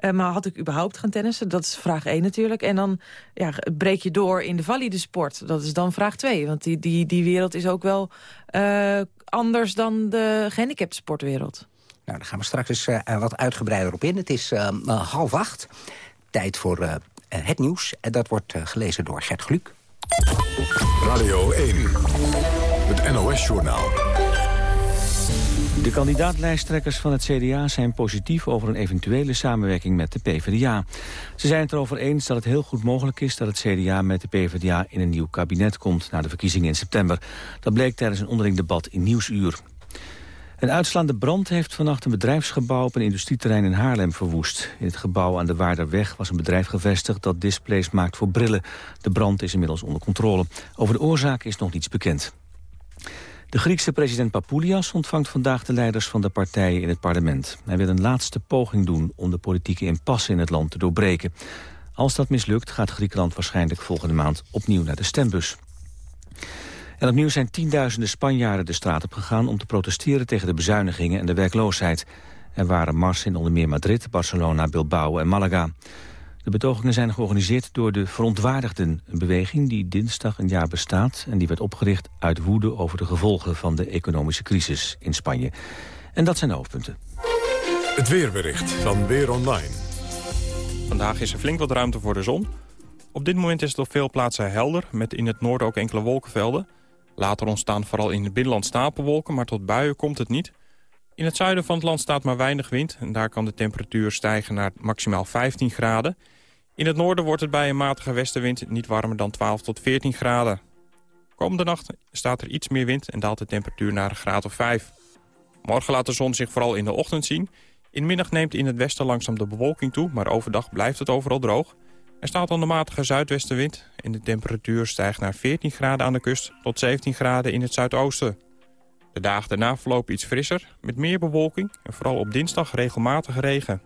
S7: Uh, maar had ik überhaupt gaan tennissen? Dat is vraag 1 natuurlijk. En dan ja, breek je door in de valide sport. Dat is dan vraag 2. Want die, die, die wereld is ook wel uh, anders dan de gehandicapte sportwereld.
S6: Nou, daar gaan we straks eens uh, wat uitgebreider op in. Het is half acht. Tijd voor het nieuws. En dat wordt gelezen door Gert Gluk.
S2: Radio 1. Het NOS-journaal.
S1: De kandidaatlijsttrekkers van het CDA zijn positief over een eventuele samenwerking met de PvdA. Ze zijn het erover eens dat het heel goed mogelijk is dat het CDA met de PvdA in een nieuw kabinet komt na de verkiezingen in september. Dat bleek tijdens een onderling debat in Nieuwsuur. Een uitslaande brand heeft vannacht een bedrijfsgebouw op een industrieterrein in Haarlem verwoest. In het gebouw aan de Waarderweg was een bedrijf gevestigd dat displays maakt voor brillen. De brand is inmiddels onder controle. Over de oorzaak is nog niets bekend. De Griekse president Papoulias ontvangt vandaag de leiders van de partijen in het parlement. Hij wil een laatste poging doen om de politieke impasse in het land te doorbreken. Als dat mislukt gaat Griekenland waarschijnlijk volgende maand opnieuw naar de stembus. En opnieuw zijn tienduizenden Spanjaarden de straat op gegaan... om te protesteren tegen de bezuinigingen en de werkloosheid. Er waren marsen in onder meer Madrid, Barcelona, Bilbao en Malaga. De betogingen zijn georganiseerd door de Verontwaardigden... een beweging die dinsdag een jaar bestaat... en die werd opgericht uit woede over de gevolgen van de economische crisis in Spanje. En dat zijn de hoofdpunten.
S2: Het weerbericht van Weer Online.
S13: Vandaag is er flink wat ruimte voor de zon. Op dit moment is het op veel plaatsen helder... met in het noorden ook enkele wolkenvelden. Later ontstaan vooral in het binnenland stapelwolken... maar tot buien komt het niet... In het zuiden van het land staat maar weinig wind... en daar kan de temperatuur stijgen naar maximaal 15 graden. In het noorden wordt het bij een matige westenwind niet warmer dan 12 tot 14 graden. Komende nacht staat er iets meer wind en daalt de temperatuur naar een graad of 5. Morgen laat de zon zich vooral in de ochtend zien. In middag neemt in het westen langzaam de bewolking toe... maar overdag blijft het overal droog. Er staat dan de matige zuidwestenwind... en de temperatuur stijgt naar 14 graden aan de kust... tot 17 graden in het zuidoosten. De dagen daarna verlopen iets frisser, met meer bewolking... en vooral op dinsdag regelmatige regen.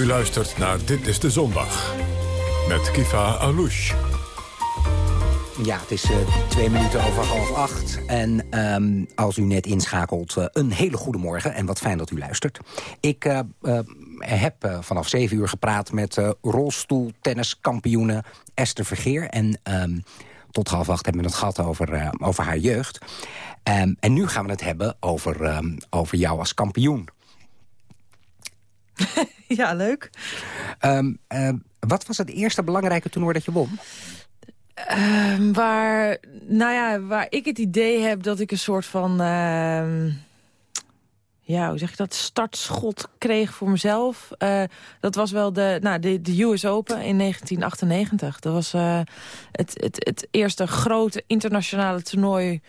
S2: U luistert naar Dit is de Zondag. Met Kifa Alouche.
S6: Ja, het is uh, twee minuten over half acht. En um, als u net inschakelt, uh, een hele goede morgen. En wat fijn dat u luistert. Ik uh, heb vanaf zeven uur gepraat met rolstoeltenniskampioene Esther Vergeer. En um, tot half acht hebben we het gehad over, over haar jeugd. Um, en nu gaan we het hebben over, over jou als kampioen.
S7: ja, leuk.
S6: Um, uh, wat was het eerste belangrijke toernooi dat je won?
S7: Um, waar, nou ja, waar ik het idee heb dat ik een soort van... Uh, ja, hoe zeg je dat, startschot kreeg voor mezelf. Uh, dat was wel de, nou, de, de US Open in 1998. Dat was uh, het, het, het eerste grote internationale toernooi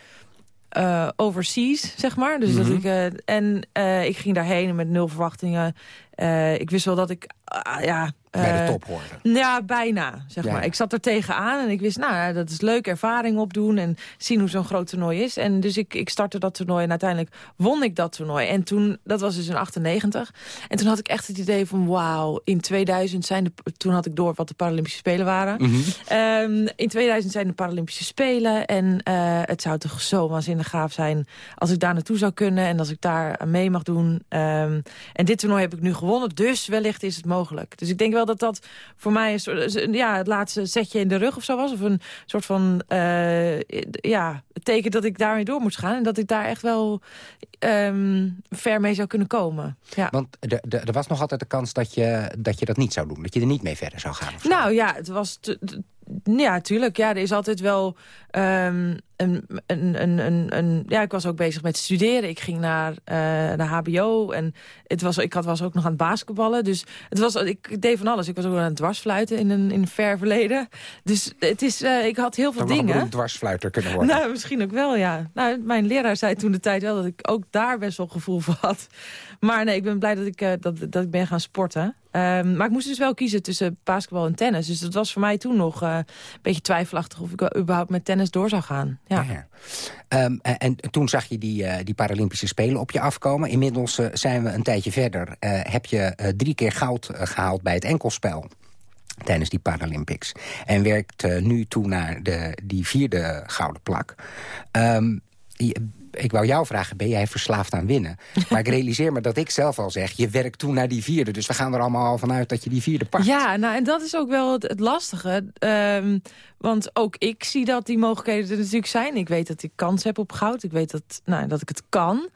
S7: uh, overseas, zeg maar. Dus dat
S6: Mhm.
S7: ik, uh, en uh, ik ging daarheen met nul verwachtingen. Uh, ik wist wel dat ik, uh, ja...
S6: Bij de
S7: uh,
S6: top hoorde.
S7: Ja, bijna, zeg
S6: Ja.
S7: maar. Ik zat er tegenaan en ik wist, nou, dat is leuk, ervaring opdoen... en zien hoe zo'n groot toernooi is. En dus ik, ik startte dat toernooi en uiteindelijk won ik dat toernooi. En toen, dat was dus in 98. En toen had ik echt het idee van, wauw, in 2000 zijn de... Toen had ik door wat de Paralympische Spelen waren.
S6: Mhm.
S7: Ehm, in 2000 zijn de Paralympische Spelen. En eh, het zou toch zo waanzinnig gaaf zijn als ik daar naartoe zou kunnen. En als ik daar mee mag doen. Ehm, en dit toernooi heb ik nu gewonnen. Dus wellicht is het mogelijk. Dus ik denk wel dat dat voor mij een soort, ja, het laatste zetje in de rug of zo was. Of een soort van eh, ja, het teken dat ik daarmee door moest gaan. En dat ik daar echt wel ehm, ver mee zou kunnen komen. Ja.
S6: Want er was nog altijd de kans dat je, dat je dat niet zou doen. Dat je er niet mee verder zou gaan.
S7: Nou ja, het was... ja, tuurlijk. Ja, er is altijd wel ehm, een, een, een, een, een... Ja, ik was ook bezig met studeren. Ik ging naar eh de hbo en het was, ik had, was ook nog aan het basketballen. Dus het was, ik deed van alles. Ik was ook aan het dwarsfluiten in een, in een ver verleden. Dus het is, eh, ik had heel veel
S6: een
S7: dingen.
S6: beroemd dwarsfluiter kunnen worden.
S7: Nou, misschien ook wel, ja. Nou, mijn leraar zei toen de tijd wel dat ik ook daar best wel gevoel voor had. Maar nee, ik ben blij dat ik, eh, dat, dat ik ben gaan sporten. Ehm, maar ik moest dus wel kiezen tussen basketbal en tennis. Dus dat was voor mij toen nog eh, een beetje twijfelachtig... of ik überhaupt met tennis door zou gaan. Ja.
S6: Ehm, en, en toen zag je die, eh, die Paralympische Spelen op je afkomen. Inmiddels eh, zijn we een tijdje verder. Eh, heb je drie keer goud eh, gehaald bij het enkelspel. tijdens die Paralympics. En werkt nu toe naar de, die vierde gouden plak. Je- ik wou jou vragen, ben jij verslaafd aan winnen? Maar ik realiseer me dat ik zelf al zeg, je werkt toe naar die vierde. Dus we gaan er allemaal al vanuit dat je die vierde pakt.
S7: Ja, nou, en dat is ook wel het, lastige. Ehm, want ook ik zie dat die mogelijkheden er natuurlijk zijn. Ik weet dat ik kans heb op goud. Ik weet dat, nou, dat ik het kan.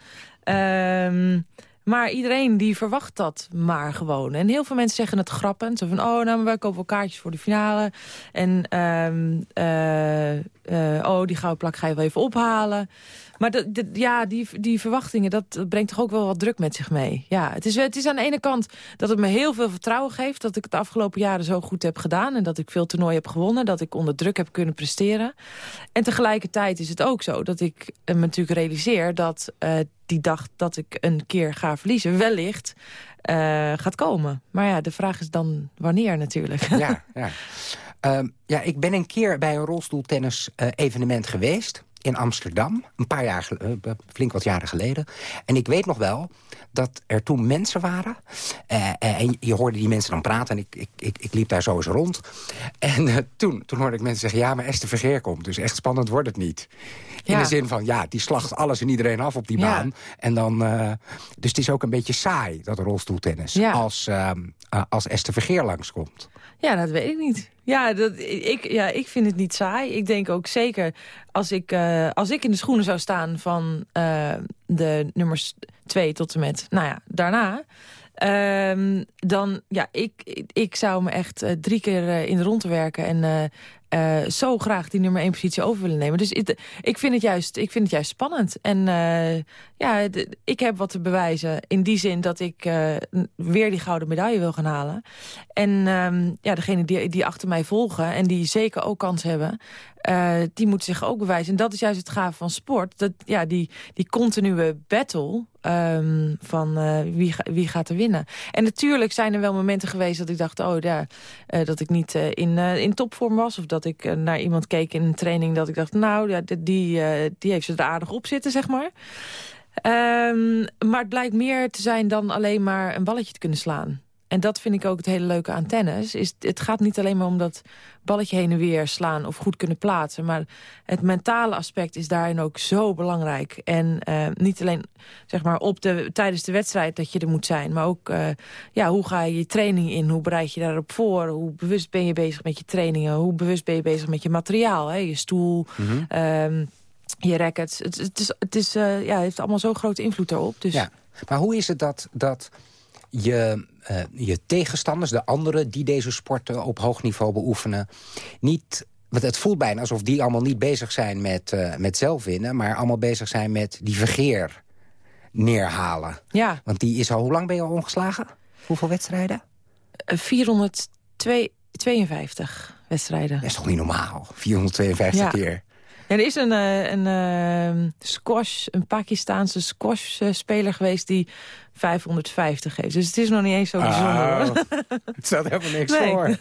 S7: Ehm, maar iedereen die verwacht dat maar gewoon. En heel veel mensen zeggen het grappend. Zo van, oh, nou, maar wij kopen wel kaartjes voor de finale. En, ehm, eh, eh, oh, die gouden plak ga je wel even ophalen. Maar ja, die, die verwachtingen, dat brengt toch ook wel wat druk met zich mee. Ja, het is, het is aan de ene kant dat het me heel veel vertrouwen geeft... dat ik het de afgelopen jaren zo goed heb gedaan... en dat ik veel toernooien heb gewonnen, dat ik onder druk heb kunnen presteren. En tegelijkertijd is het ook zo dat ik me natuurlijk realiseer... dat eh, die dag dat ik een keer ga verliezen wellicht eh, gaat komen. Maar ja, de vraag is dan wanneer natuurlijk.
S6: Ja, ja. Ehm, ja, ik ben een keer bij een rolstoeltennis eh, evenement geweest in Amsterdam. Een paar jaar, eh, flink wat jaren geleden. En ik weet nog wel dat er toen mensen waren. eh, eh, en je hoorde die mensen dan praten. En ik, ik, ik, ik liep daar zo eens rond. En eh, toen, toen hoorde ik mensen zeggen... ja, maar Esther Vergeer komt, dus echt spannend wordt het niet. In
S7: Ja.
S6: de zin van, ja, die slacht alles en iedereen af op die
S7: Ja.
S6: baan. En dan, dus het is ook een beetje saai, dat rolstoeltennis.
S7: Ja.
S6: Als, ehm, eh, als Esther Vergeer langskomt.
S7: Ja, dat weet ik niet. Ja, dat, ik, ja, ik vind het niet saai. Ik denk ook zeker, als ik, eh, als ik in de schoenen zou staan... van eh, de nummers twee tot en met, nou ja, daarna... ehm, dan, ja, ik, ik zou me echt eh, drie keer in de rondte werken... en eh, zo graag die nummer één positie over willen nemen. Dus ik, vind het juist, ik vind het juist spannend. En eh, ja, ik heb wat te bewijzen in die zin dat ik eh, weer die gouden medaille wil gaan halen. En ehm, ja, degene die, die achter mij volgen en die zeker ook kans hebben... die moeten zich ook bewijzen. En dat is juist het gaaf van sport. Dat, ja, die, die continue battle ehm, van wie, wie gaat er winnen. En natuurlijk zijn er wel momenten geweest dat ik dacht... oh, ja, dat ik niet in, in topvorm was. Of dat ik eh, naar iemand keek in een training dat ik dacht... nou, die, die, eh, die heeft ze er aardig op zitten, zeg maar. Ehm, maar het blijkt meer te zijn dan alleen maar een balletje te kunnen slaan. En dat vind ik ook het hele leuke aan tennis. Is, het gaat niet alleen maar om dat balletje heen en weer slaan of goed kunnen plaatsen. Maar het mentale aspect is daarin ook zo belangrijk. En eh, niet alleen zeg maar, op de, tijdens de wedstrijd dat je er moet zijn. Maar ook eh, ja, hoe ga je je training in? Hoe bereid je daarop voor? Hoe bewust ben je bezig met je trainingen? Hoe bewust ben je bezig met je materiaal? Hè? Je stoel, ehm, je rackets. Het, het, is, het, is, eh, ja, heeft allemaal zo'n grote invloed daarop. Dus
S6: Ja. Maar hoe is het dat, dat je, eh, je tegenstanders, de anderen die deze sporten op hoog niveau beoefenen, niet. Want het voelt bijna alsof die allemaal niet bezig zijn met, eh, met zelf winnen, maar allemaal bezig zijn met die vergeer neerhalen.
S7: ja,
S6: Want die is al, hoe lang ben je al ongeslagen? Hoeveel wedstrijden?
S7: eh, 452 wedstrijden.
S6: Dat is toch niet normaal? 452
S7: Ja.
S6: keer.
S7: Er is een, eh, een eh, squash, een Pakistaanse squash-speler geweest die 550 heeft. Dus het is nog niet eens zo bijzonder.
S6: Ah, het stelt helemaal niks
S7: Nee.
S6: voor.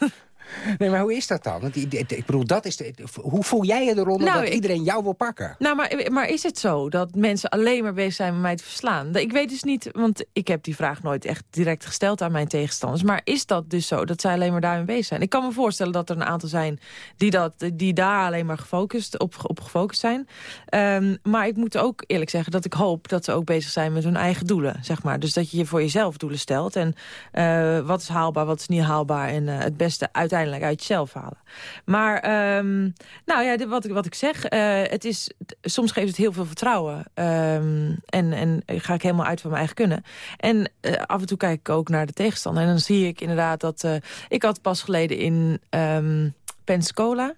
S6: Nee, maar hoe is dat dan? Want ik bedoel, dat is de, hoe voel jij je eronder
S7: Nou,
S6: dat
S7: ik-
S6: iedereen jou wil pakken?
S7: Nou, maar, maar is het zo dat mensen alleen maar bezig zijn met mij te verslaan? Ik weet dus niet, want ik heb die vraag nooit echt direct gesteld aan mijn tegenstanders. Maar is dat dus zo, dat zij alleen maar daarmee bezig zijn? Ik kan me voorstellen dat er een aantal zijn die, dat, die daar alleen maar gefocust, op, op gefocust zijn. Ehm, maar ik moet ook eerlijk zeggen dat ik hoop dat ze ook bezig zijn met hun eigen doelen. Zeg maar. Dus dat je je voor jezelf doelen stelt. En eh, wat is haalbaar, wat is niet haalbaar. En eh, het beste uiteindelijk uit jezelf halen. Maar ehm, nou ja, wat, ik, wat ik zeg, eh, het is, soms geeft het heel veel vertrouwen. Ehm, en, en ga ik helemaal uit van mijn eigen kunnen. En eh, af en toe kijk ik ook naar de tegenstander. En dan zie ik inderdaad dat... eh, ik had pas geleden in ehm Pensacola...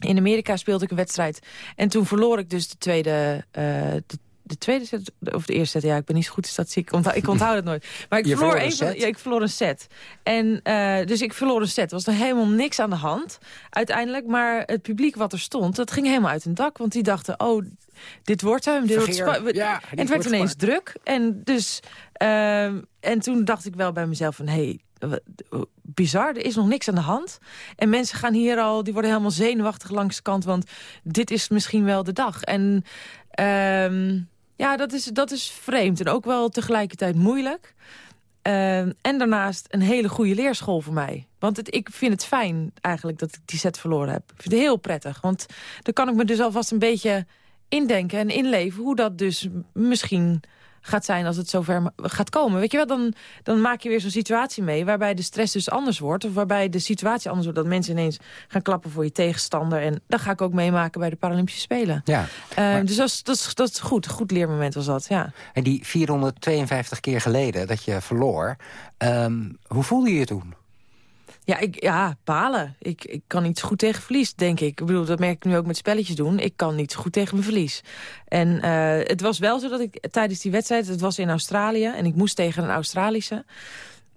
S7: In Amerika speelde ik een wedstrijd. En toen verloor ik dus de tweede... de, de tweede set, of de eerste set, ja, ik ben niet zo goed in statistiek. Ik onthoud, ik onthoud het nooit. Maar ik
S6: Je
S7: verloor,
S6: verloor een
S7: een
S6: set?
S7: ja, ik verloor een set. En eh, dus ik verloor een set. Er was er helemaal niks aan de hand uiteindelijk. Maar het publiek wat er stond, dat ging helemaal uit hun dak. Want die dachten, oh, dit wordt hem. Dit wordt
S6: Ja,
S7: en het werd ineens druk. En, dus, ehm, en toen dacht ik wel bij mezelf van... Hey, bizar, er is nog niks aan de hand. En mensen gaan hier al, die worden helemaal zenuwachtig langs de kant... want dit is misschien wel de dag. En ehm, ja, dat is, dat is vreemd en ook wel tegelijkertijd moeilijk. Ehm, en daarnaast een hele goede leerschool voor mij. Want ik vind het fijn eigenlijk dat ik die set verloren heb. Ik vind het heel prettig. Want dan kan ik me dus alvast een beetje indenken en inleven... hoe dat dus misschien gaat zijn als het zover gaat komen. Weet je wel, dan, dan maak je weer zo'n situatie mee... waarbij de stress dus anders wordt. Of waarbij de situatie anders wordt. Dat mensen ineens gaan klappen voor je tegenstander. En dat ga ik ook meemaken bij de Paralympische Spelen.
S6: Ja.
S7: Ehm, Dus dat is, dat, is, dat is goed. Een goed leermoment was dat, ja.
S6: En die 452 keer geleden dat je verloor, ehm, hoe voelde je je toen?
S7: Ja, ik, ja balen. Ik, ik kan niet goed tegen verlies, denk ik. Ik bedoel, dat merk ik nu ook met spelletjes doen. Ik kan niet goed tegen mijn verlies. En eh, het was wel zo dat ik tijdens die wedstrijd... het was in Australië en ik moest tegen een Australische...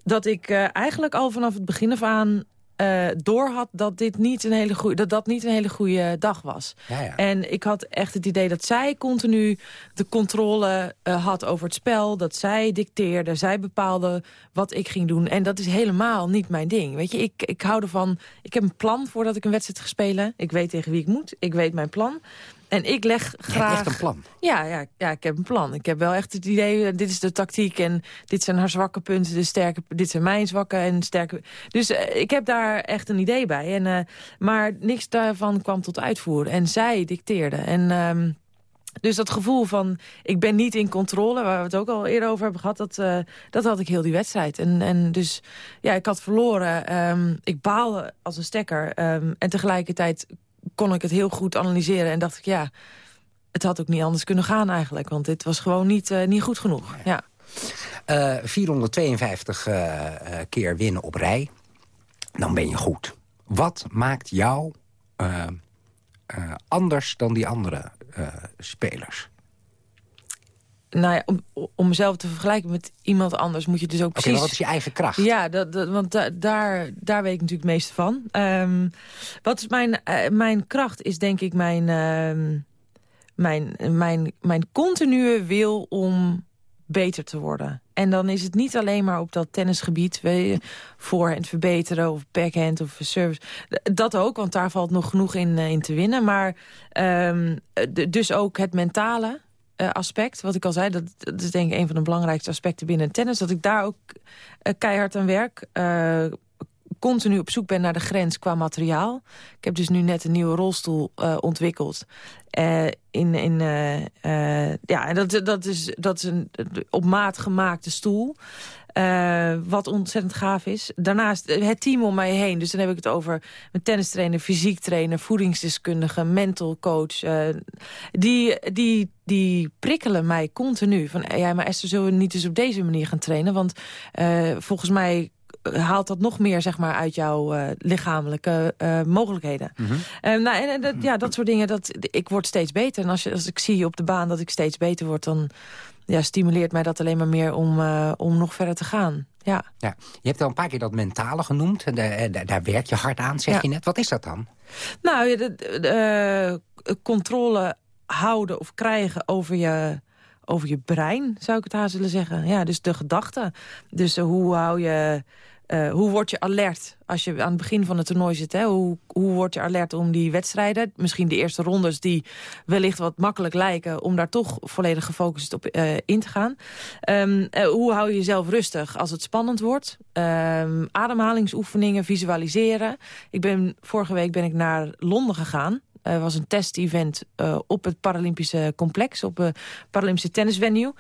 S7: dat ik eh, eigenlijk al vanaf het begin af aan eh door had dat, dit niet een hele goeie, dat dat niet een hele goede dag was.
S6: Ja, ja.
S7: En ik had echt het idee dat zij continu de controle eh, had over het spel. Dat zij dicteerde, zij bepaalde wat ik ging doen. En dat is helemaal niet mijn ding. Weet je, ik, ik hou ervan... Ik heb een plan voordat ik een wedstrijd ga spelen. Ik weet tegen wie ik moet. Ik weet mijn plan. En ik leg
S6: Je hebt
S7: graag...
S6: echt een plan.
S7: Ja, ja, ja, ik heb een plan. Ik heb wel echt het idee, eh, dit is de tactiek en dit zijn haar zwakke punten, de sterke, dit zijn mijn zwakke en sterke. Dus eh, ik heb daar echt een idee bij. En, eh, maar niks daarvan kwam tot uitvoer. En zij dicteerde. En ehm, dus dat gevoel van, ik ben niet in controle, waar we het ook al eerder over hebben gehad, dat, dat had ik heel die wedstrijd. En, en dus, ja, ik had verloren. Ehm, ik baalde als een stekker. Ehm, en tegelijkertijd kon ik het heel goed analyseren en dacht ik, ja, het had ook niet anders kunnen gaan eigenlijk. Want dit was gewoon niet, eh, niet goed genoeg. Ja.
S6: Eh, 452 eh, keer winnen op rij, dan ben je goed. Wat maakt jou anders dan die andere spelers?
S7: Nou ja, om, om mezelf te vergelijken met iemand anders moet je dus ook precies...
S6: wat is je eigen kracht?
S7: Ja, dat, dat- want da- daar, daar weet ik natuurlijk het meeste van. Ehm, wat is mijn, eh, mijn kracht is denk ik mijn, ehm, mijn, mijn, mijn continue wil om beter te worden. En dan is het niet alleen maar op dat tennisgebied... je, voorhand verbeteren of backhand of service. Dat ook, want daar valt nog genoeg in, eh, in te winnen. Maar d- dus ook het mentale eh, aspect. Wat ik al zei, dat, dat is denk ik een van de belangrijkste aspecten binnen tennis. Dat ik daar ook eh, keihard aan werk. Eh, continu op zoek ben naar de grens qua materiaal. Ik heb dus nu net een nieuwe rolstoel ontwikkeld. In, in, ja, dat, dat, is, dat is een op maat gemaakte stoel. Eh, wat ontzettend gaaf is. Daarnaast eh, het team om mij heen. Dus dan heb ik het over mijn tennistrainer, fysiek trainer... voedingsdeskundige, mental coach. eh, die, die, die prikkelen mij continu. Van, ja, maar Esther, zullen we niet dus op deze manier gaan trainen? Want volgens mij haalt dat nog meer zeg maar, uit jouw lichamelijke mogelijkheden. Eh, nou, en, en dat, ja, dat soort dingen, dat, ik word steeds beter. En als, je, als ik zie op de baan dat ik steeds beter word... dan ja, stimuleert mij dat alleen maar meer om, eh, om nog verder te gaan. Ja.
S6: Ja. Je hebt al een paar keer dat mentale genoemd. En daar, daar, daar werk je hard aan, zeg
S7: Ja.
S6: je net. Wat is dat dan?
S7: Nou, de, de- de, eh, controle houden of krijgen over je, over je brein, zou ik het haast willen zeggen. Ja, dus de gedachten. Dus eh, hoe hou je... eh, hoe word je alert als je aan het begin van het toernooi zit? Hè? Hoe, hoe word je alert om die wedstrijden? Misschien de eerste rondes die wellicht wat makkelijk lijken... om daar toch volledig gefocust op eh, in te gaan. Ehm, eh, hoe hou je jezelf rustig als het spannend wordt? Ehm, ademhalingsoefeningen, visualiseren. Ik ben, vorige week ben ik naar Londen gegaan. Er was een test-event eh, op het Paralympische complex, op het Paralympische tennisvenue.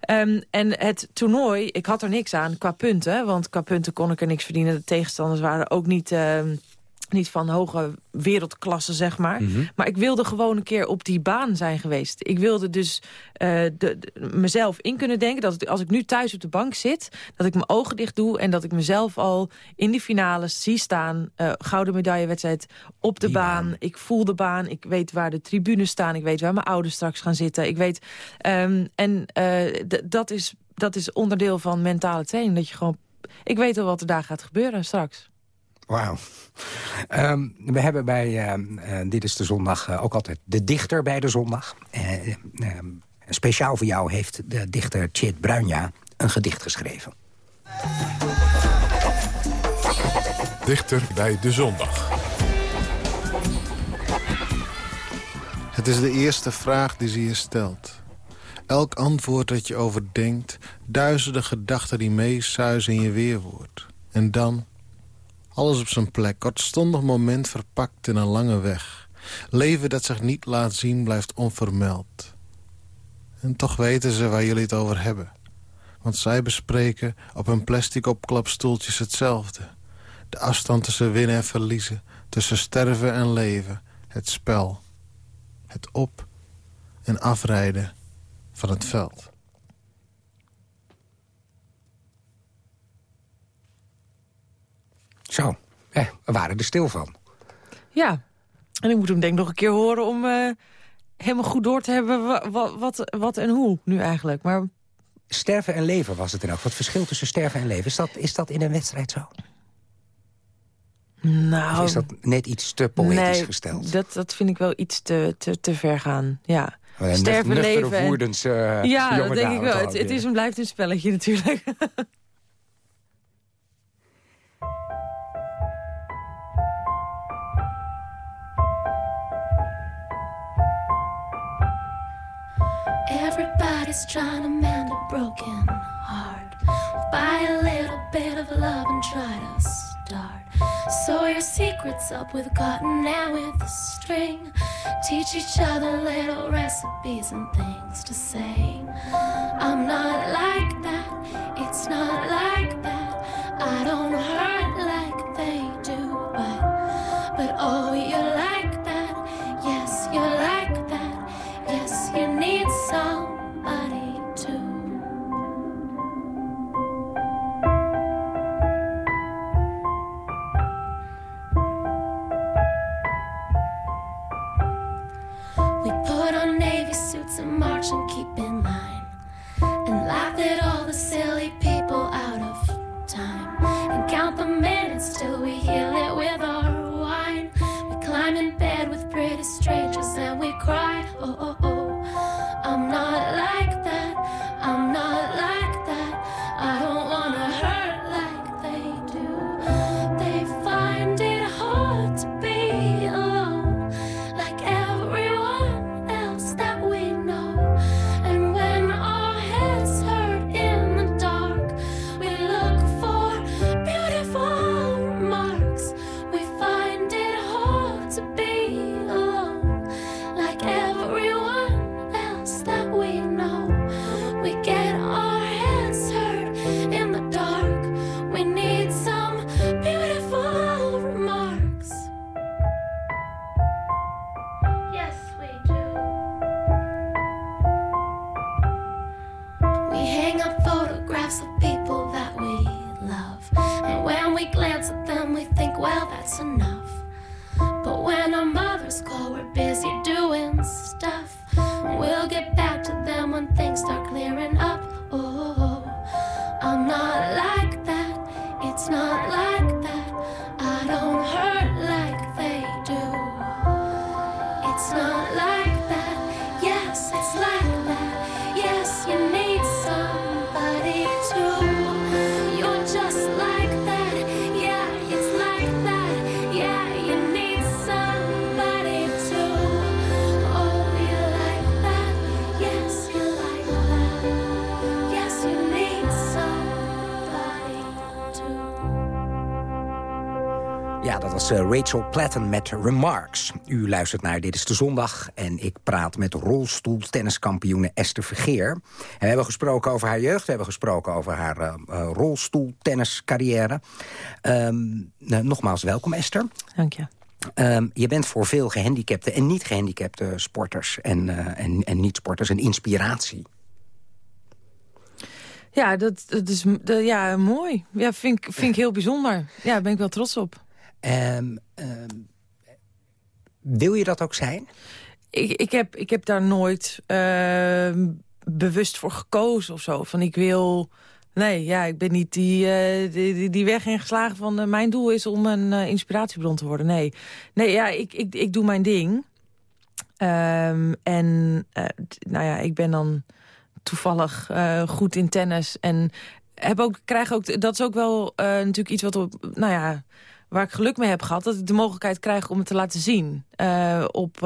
S7: Ehm, en het toernooi, ik had er niks aan qua punten, want qua punten kon ik er niks verdienen. De tegenstanders waren ook niet, ehm, niet van hoge wereldklasse, zeg maar. Maar ik wilde gewoon een keer op die baan zijn geweest. Ik wilde dus eh, de, de- mezelf in kunnen denken... dat als ik nu thuis op de bank zit, dat ik mijn ogen dicht doe... en dat ik mezelf al in die finales zie staan. eh, gouden medaillewedstrijd op de baan. Ik voel de baan. Ik weet waar de tribunes staan. Ik weet waar mijn ouders straks gaan zitten. Ik weet, ehm, en eh, dat, is, dat is onderdeel van mentale training. Dat je gewoon, ik weet al wat er daar gaat gebeuren straks.
S6: Wauw. Ehm, we hebben bij ehm, eh, Dit is de Zondag eh, ook altijd de dichter bij de zondag. Eh, ehm, speciaal voor jou heeft de dichter Chit Bruinja een gedicht geschreven.
S2: Dichter bij de zondag.
S14: Het is de eerste vraag die ze je stelt. Elk antwoord dat je overdenkt, duizenden gedachten die meesuizen in je weerwoord. En dan, alles op zijn plek, kortstondig moment verpakt in een lange weg. Leven dat zich niet laat zien, blijft onvermeld. En toch weten ze waar jullie het over hebben. Want zij bespreken op hun plastic opklapstoeltjes hetzelfde. De afstand tussen winnen en verliezen, tussen sterven en leven. Het spel. Het op- en afrijden van het veld.
S6: Zo, eh, we waren er stil van.
S7: Ja, en ik moet hem denk ik nog een keer horen om eh, helemaal goed door te hebben wa- wa- wat, wat en hoe nu eigenlijk. Maar
S6: Sterven en leven was het dan ook. Wat verschil tussen sterven en leven, is dat, is dat in een wedstrijd zo?
S7: nou...
S6: Of is dat net iets te poëtisch
S7: nee,
S6: gesteld?
S7: Dat, dat vind ik wel iets te, te, te ver gaan, ja.
S6: Een
S7: Sterven, leven en-
S6: Woerdens, eh,
S7: ja, dat denk ik wel. Het, het is en blijft een spelletje natuurlijk.
S15: Everybody's trying to mend a broken heart. Buy a little bit of love and try to start. Sew your secrets up with cotton and with string. Teach each other little recipes and things to say. I'm not like that, it's not like that. I don't hurt and keep in line. And laugh at all the silly people out of time. And count the minutes till we heal it with our wine. We climb in bed with pretty strangers and we cry. Oh, oh, oh. I'm not like
S6: was eh, Rachel Platten met Remarks. U luistert naar Dit is de Zondag en ik praat met rolstoeltenniskampioene Esther Vergeer. En we hebben gesproken over haar jeugd, we hebben gesproken over haar eh, rolstoeltenniscarrière. Ehm, nou, nogmaals welkom Esther.
S7: Dank je.
S6: Ehm, je bent voor veel gehandicapte en niet gehandicapte sporters en, en, en niet-sporters een inspiratie.
S7: Ja, dat, dat is ja, mooi. Ja, vind, ik- vind ik heel bijzonder. Ja, daar ben ik wel trots op.
S6: Ehm, wil je dat ook zijn?
S7: Ik, ik, heb, ik heb daar nooit ehm, bewust voor gekozen of zo. Van ik wil... Nee, ja, ik ben niet die, eh, die, die, weg ingeslagen van... eh, mijn doel is om een eh, inspiratiebron te worden. Nee, nee ja, ik, ik, ik doe mijn ding. En nou ja, ik ben dan toevallig goed in tennis. En heb ook, krijg ook, dat is ook wel natuurlijk iets wat op, nou ja, waar ik geluk mee heb gehad... dat ik de mogelijkheid krijg om het te laten zien. Eh, op,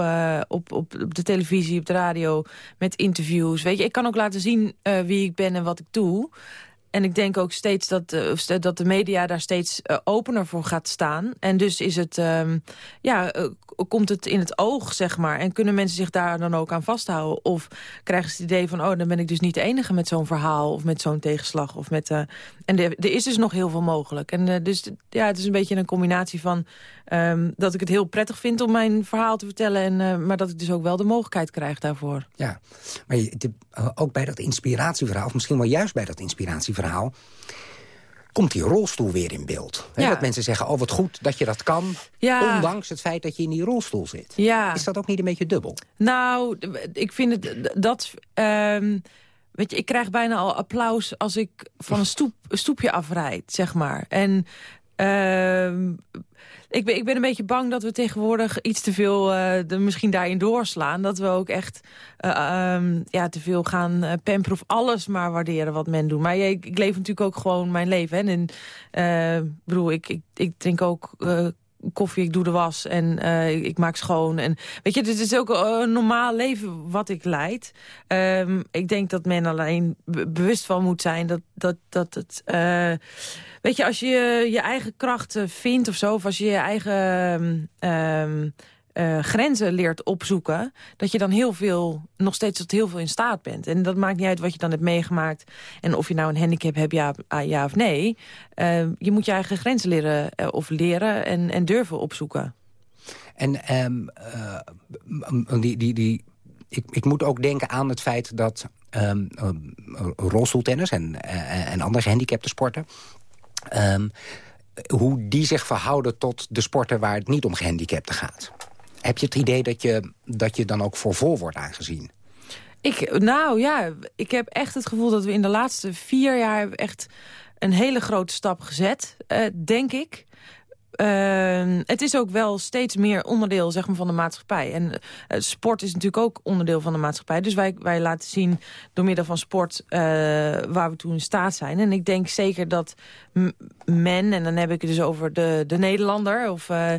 S7: op, op, op de televisie, op de radio, met interviews. Weet je, ik kan ook laten zien uh, wie ik ben en wat ik doe. En ik denk ook steeds dat, uh, dat de media daar steeds uh, opener voor gaat staan. En dus is het, um, ja, uh, komt het in het oog, zeg maar. En kunnen mensen zich daar dan ook aan vasthouden? Of krijgen ze het idee van, oh, dan ben ik dus niet de enige met zo'n verhaal... of met zo'n tegenslag. Of met, en er, is dus nog heel veel mogelijk. En dus ja, het is een beetje een combinatie van... Um, dat ik het heel prettig vind om mijn verhaal te vertellen... En, maar dat ik dus ook wel de mogelijkheid krijg daarvoor.
S6: Ja, maar ook bij dat inspiratieverhaal... of misschien wel juist bij dat inspiratieverhaal verhaal komt die rolstoel weer in beeld. Ja. Dat mensen zeggen, oh wat goed dat je dat kan... Ja. ondanks het feit dat je in die rolstoel zit.
S7: Ja.
S6: Is dat ook niet een beetje dubbel?
S7: Nou, ik vind het dat... Um, weet je, ik krijg bijna al applaus als ik van een, stoep, een stoepje afrijd, zeg maar. En... Uh, ik ben, ik ben een beetje bang dat we tegenwoordig iets te veel uh, de, misschien daarin doorslaan. Dat we ook echt uh, um, ja, te veel gaan uh, pamperen of alles maar waarderen wat men doet. Maar ik, leef natuurlijk ook gewoon mijn leven. Hè. En bedoel, ik, ik, ik drink ook koffie, ik doe de was en uh, ik maak schoon. En, weet je, dit is ook een normaal leven wat ik leid. Um, ik denk dat men alleen bewust van moet zijn dat, dat, dat het... Uh, weet je, als je je eigen krachten vindt of zo... of als je je eigen... Um, uh, grenzen leert opzoeken... dat je dan heel veel, nog steeds tot heel veel in staat bent. En dat maakt niet uit wat je dan hebt meegemaakt... en of je nou een handicap hebt, ja, ja of nee. Uh, je moet je eigen grenzen leren uh, of leren en, en durven opzoeken.
S6: En um, die, die, die, ik, ik moet ook denken aan het feit dat um, rolstoeltennis... en, en andere gehandicapte sporten... Um, hoe die zich verhouden tot de sporten waar het niet om gehandicapten gaat. Heb je het idee dat je, dat je dan ook voor vol wordt aangezien?
S7: Ik, nou ja, ik heb echt het gevoel dat we in de laatste vier jaar... echt een hele grote stap gezet, uh, denk ik. Uh, het is ook wel steeds meer onderdeel zeg maar, van de maatschappij. En uh, sport is natuurlijk ook onderdeel van de maatschappij. Dus wij, wij laten zien door middel van sport uh, waar we toe in staat zijn. En ik denk zeker dat men, en dan heb ik het dus over de, de Nederlander... Of, uh,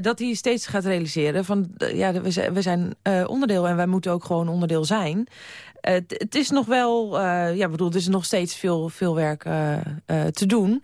S7: dat hij steeds gaat realiseren van ja, we zijn, onderdeel en wij moeten ook gewoon onderdeel zijn. Het, het, is nog wel, ja, bedoel, er is nog steeds veel, veel werk te doen.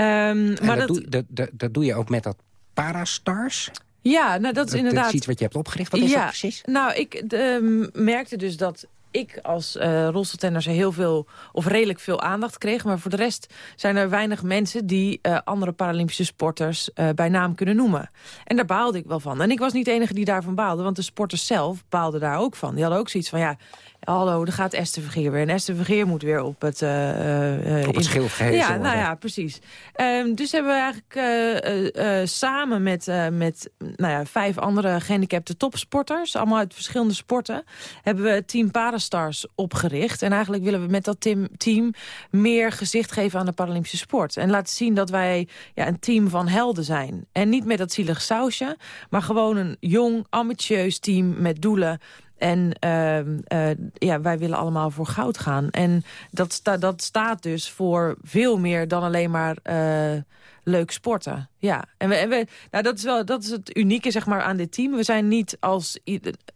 S6: Um, maar dat, dat, doe, dat, dat, dat doe je ook met dat Parastars?
S7: Ja, nou dat is inderdaad... Dat
S6: is iets wat je hebt opgericht. Wat is
S7: ja,
S6: dat precies?
S7: Nou, ik de, merkte dus dat ik als uh, rolstoeltennisser heel veel, of redelijk veel aandacht kreeg. Maar voor de rest zijn er weinig mensen die uh, andere Paralympische sporters uh, bij naam kunnen noemen. En daar baalde ik wel van. En ik was niet de enige die daarvan baalde, want de sporters zelf baalden daar ook van. Die hadden ook zoiets van, ja, hallo, er gaat Esther Vergeer weer. En Esther Vergeer moet weer op het...
S6: Uh, op het gehezen
S7: Ja, nou ja, precies. Um, dus hebben we eigenlijk samen met, met nou ja, vijf andere gehandicapte topsporters... allemaal uit verschillende sporten... hebben we Team Parastars opgericht. En eigenlijk willen we met dat team, team meer gezicht geven aan de Paralympische sport. En laten zien dat wij ja, een team van helden zijn. En niet met dat zielige sausje, maar gewoon een jong, ambitieus team met doelen... En uh, uh, ja, wij willen allemaal voor goud gaan. En dat, dat staat dus voor veel meer dan alleen maar uh, leuk sporten. Ja, en, we, nou, dat, is wel, dat is het unieke zeg maar, aan dit team. We zijn niet als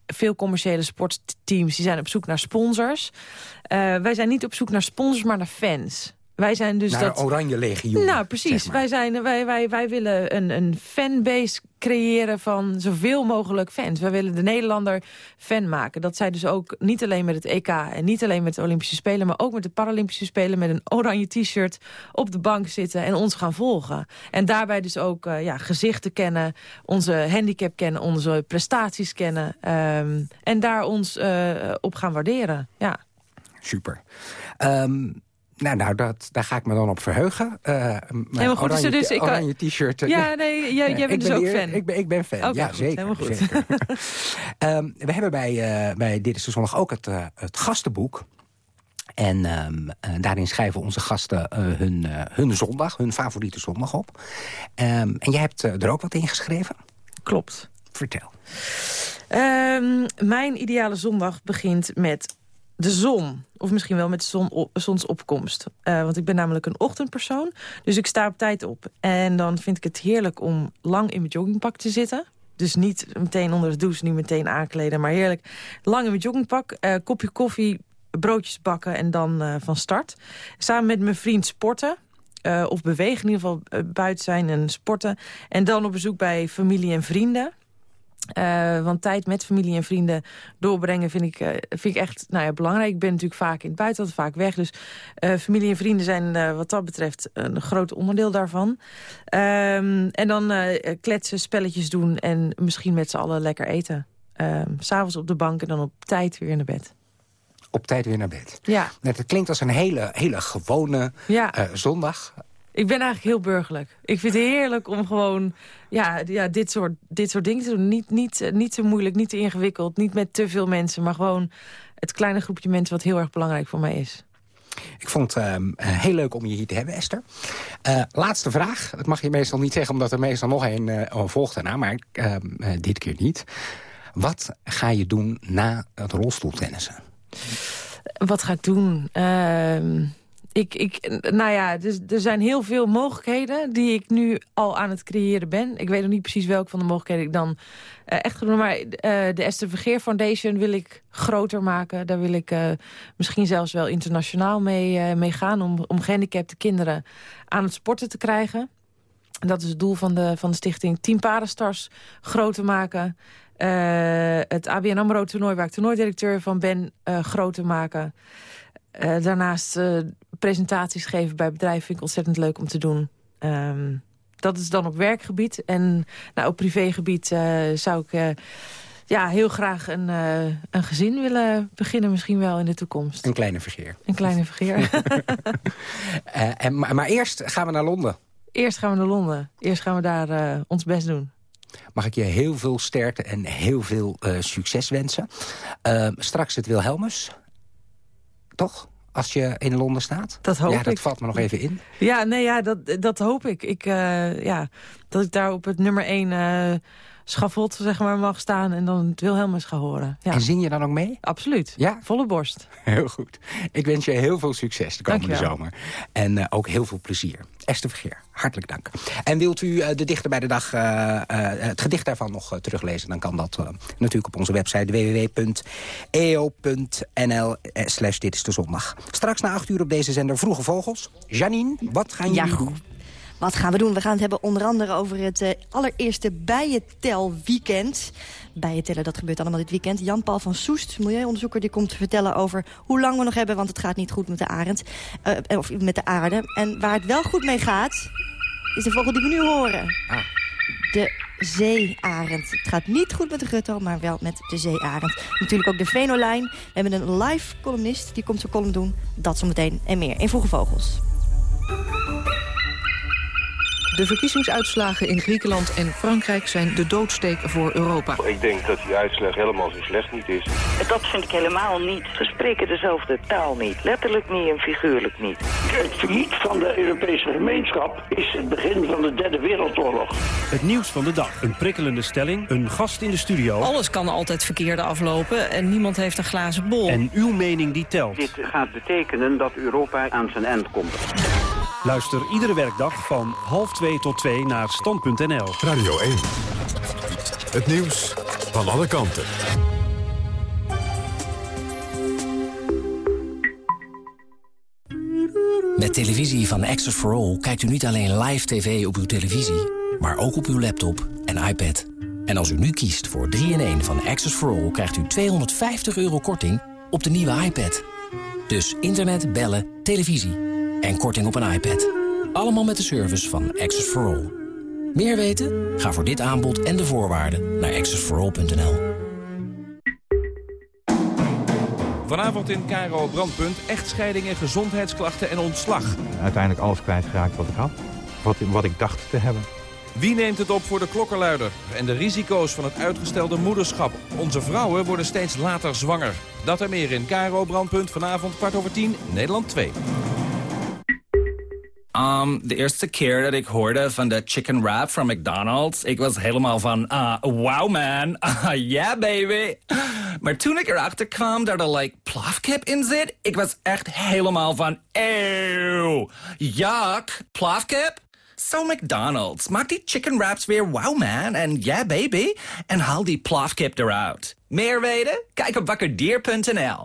S7: veel commerciële sportteams... die zijn op zoek naar sponsors. wij zijn niet op zoek naar sponsors, maar naar fans. Wij zijn dus
S6: Naar
S7: dat...
S6: Oranje Legioen.
S7: Nou, precies.
S6: Zeg
S7: wij, zijn, wij, wij, wij willen een, een fanbase creëren van zoveel mogelijk fans. Wij willen de Nederlander fan maken. Dat zij dus ook niet alleen met het EK en niet alleen met de Olympische Spelen... maar ook met de Paralympische Spelen met een oranje t-shirt op de bank zitten... en ons gaan volgen. En daarbij dus ook uh, ja, gezichten kennen, onze handicap kennen... onze prestaties kennen um, en daar ons uh, op gaan waarderen. Ja.
S6: Super. Um, nou, nou dat, daar ga ik me dan op verheugen. Uh,
S7: helemaal goed.
S6: Oranje,
S7: dus ik
S6: oranje t-shirt.
S7: Ja, nee, jij, jij bent dus ook fan.
S6: Ik ben, ik ben fan,
S7: okay,
S6: ja,
S7: goed,
S6: zeker.
S7: Helemaal goed.
S6: zeker. um, we hebben bij, uh, bij Dit is de Zondag ook het, uh, het gastenboek. En um, daarin schrijven onze gasten hun, hun zondag, hun favoriete zondag op. Um, en jij hebt er ook wat in geschreven?
S7: Klopt.
S6: Vertel.
S7: Mijn ideale zondag begint met de zon. Of misschien wel met zon, zonsopkomst. Uh, want ik ben namelijk een ochtendpersoon. Dus ik sta op tijd op. En dan vind ik het heerlijk om lang in mijn joggingpak te zitten. Dus niet meteen onder de douche, niet meteen aankleden. Maar heerlijk lang in mijn joggingpak. Uh, kopje koffie, broodjes bakken en dan uh, van start. Samen met mijn vriend sporten. Of bewegen, in ieder geval buiten zijn en sporten. En dan op bezoek bij familie en vrienden. Uh, want tijd met familie en vrienden doorbrengen vind ik, uh, vind ik echt nou ja, belangrijk. Ik ben natuurlijk vaak in het buitenland, vaak weg. Dus uh, familie en vrienden zijn wat dat betreft een groot onderdeel daarvan. Um, en dan kletsen, spelletjes doen en misschien met z'n allen lekker eten. Um, S'avonds op de bank en dan op tijd weer naar bed.
S6: Op tijd weer naar bed.
S7: Ja.
S6: Het klinkt als een hele, hele gewone
S7: ja.
S6: zondag.
S7: Ik ben eigenlijk heel burgerlijk. Ik vind het heerlijk om gewoon ja, ja, dit, soort, dit soort dingen te doen. Niet, niet, niet te moeilijk, niet te ingewikkeld, niet met te veel mensen... maar gewoon het kleine groepje mensen wat heel erg belangrijk voor mij is.
S6: Ik vond het uh, heel leuk om je hier te hebben, Esther. Uh, laatste vraag. Dat mag je meestal niet zeggen, omdat er meestal nog een uh, volgt daarna. Maar dit keer niet. Wat ga je doen na het rolstoeltennissen?
S7: Wat ga ik doen? Ehm, ik, ik, nou ja, dus, er zijn heel veel mogelijkheden die ik nu al aan het creëren ben. Ik weet nog niet precies welke van de mogelijkheden ik dan uh, echt doen. Maar uh, de Esther Vergeer Foundation wil ik groter maken. Daar wil ik uh, misschien zelfs wel internationaal mee, mee gaan... Om, om gehandicapte kinderen aan het sporten te krijgen. Dat is het doel van de, van de stichting Team Parenstars groter maken... het ABN AMRO toernooi, waar ik toernooidirecteur van ben, groter maken... Uh, daarnaast uh, presentaties geven bij bedrijven vind ik ontzettend leuk om te doen. Um, dat is dan op werkgebied. En nou, op privégebied uh, zou ik ja, heel graag een, een gezin willen beginnen. Misschien wel in de toekomst.
S6: Een kleine vergeer.
S7: Een kleine vergeer.
S6: en, maar, maar, eerst gaan we naar Londen.
S7: Eerst gaan we naar Londen. Eerst gaan we daar ons best doen.
S6: Mag ik je heel veel sterkte en heel veel succes wensen. Ehm, straks het Wilhelmus toch? Als je in Londen staat?
S7: Dat hoop
S6: ja, dat
S7: ik.
S6: valt me nog even in.
S7: Ja, nee, ja, dat, dat hoop ik. ik uh, ja, dat ik daar op het nummer 1 uh, schafot zeg maar, mag staan en dan het Wilhelmus ga horen. Ja.
S6: En zing je dan ook mee?
S7: Absoluut.
S6: Ja?
S7: Volle borst.
S6: Heel goed. Ik wens je heel veel succes de komende zomer. En uh, ook heel veel plezier. Esther Vergeer, hartelijk dank. En wilt u de dichter bij de dag, het gedicht daarvan nog teruglezen... dan kan dat natuurlijk op onze website www.eo.nl slash dit is de zondag. Straks na acht uur op deze zender Vroege Vogels. Janine, wat gaan jullie
S16: ja,
S6: doen?
S16: Wat gaan we doen? We gaan het hebben onder andere over het uh, allereerste bijentelweekend. Bijentellen, dat gebeurt allemaal dit weekend. Jan-Paul van Soest, milieuonderzoeker, die komt te vertellen over hoe lang we nog hebben... want het gaat niet goed met de arend, uh, of met de aarde. En waar het wel goed mee gaat, is de vogel die we nu horen.
S6: Ah.
S16: De zeearend. Het gaat niet goed met de gutto, maar wel met de zeearend. Natuurlijk ook de venolijn. We hebben een live columnist, die komt zijn column doen. Dat zometeen en meer in Vroege Vogels.
S17: De verkiezingsuitslagen in Griekenland en Frankrijk zijn de doodsteek voor Europa.
S18: Ik denk dat die uitslag helemaal zo slecht niet is.
S19: Dat vind ik helemaal niet. Ze spreken dezelfde taal niet. Letterlijk niet en figuurlijk niet.
S20: Het failliet van de Europese gemeenschap is het begin van de derde wereldoorlog.
S21: Het nieuws van de dag. Een prikkelende stelling. Een gast in de studio.
S22: Alles kan altijd verkeerde aflopen en niemand heeft een glazen bol.
S21: En uw mening die telt.
S23: Dit gaat betekenen dat Europa aan zijn eind komt.
S21: Luister iedere werkdag van half twee tot twee naar stand.nl.
S2: Radio 1. Het nieuws van alle kanten.
S24: Met televisie van Access for All kijkt u niet alleen live tv op uw televisie... maar ook op uw laptop en iPad. En als u nu kiest voor 3-in-1 van Access for All... krijgt u 250 euro korting op de nieuwe iPad. Dus internet, bellen, televisie en korting op een iPad. Allemaal met de service van Access for All. Meer weten? Ga voor dit aanbod en de voorwaarden naar accessforall.nl.
S8: Vanavond in Caro Brandpunt, echtscheidingen, gezondheidsklachten en ontslag.
S25: Uiteindelijk alles kwijtgeraakt wat ik had. Wat, wat ik dacht te hebben.
S8: Wie neemt het op voor de klokkenluider? En de risico's van het uitgestelde moederschap. Onze vrouwen worden steeds later zwanger. Dat en meer in Caro Brandpunt vanavond kwart over tien, Nederland 2.
S26: Um, de eerste keer dat ik hoorde van de chicken wrap van McDonald's... ik was helemaal van, uh, wow man, uh, yeah baby. Maar toen ik erachter kwam dat er like plafkip in zit... ik was echt helemaal van, eeuw, jak, plafkip? So McDonald's, maak die chicken wraps weer wow man en yeah baby... en haal die plafkip eruit. Meer weten? Kijk op wakkerdier.nl.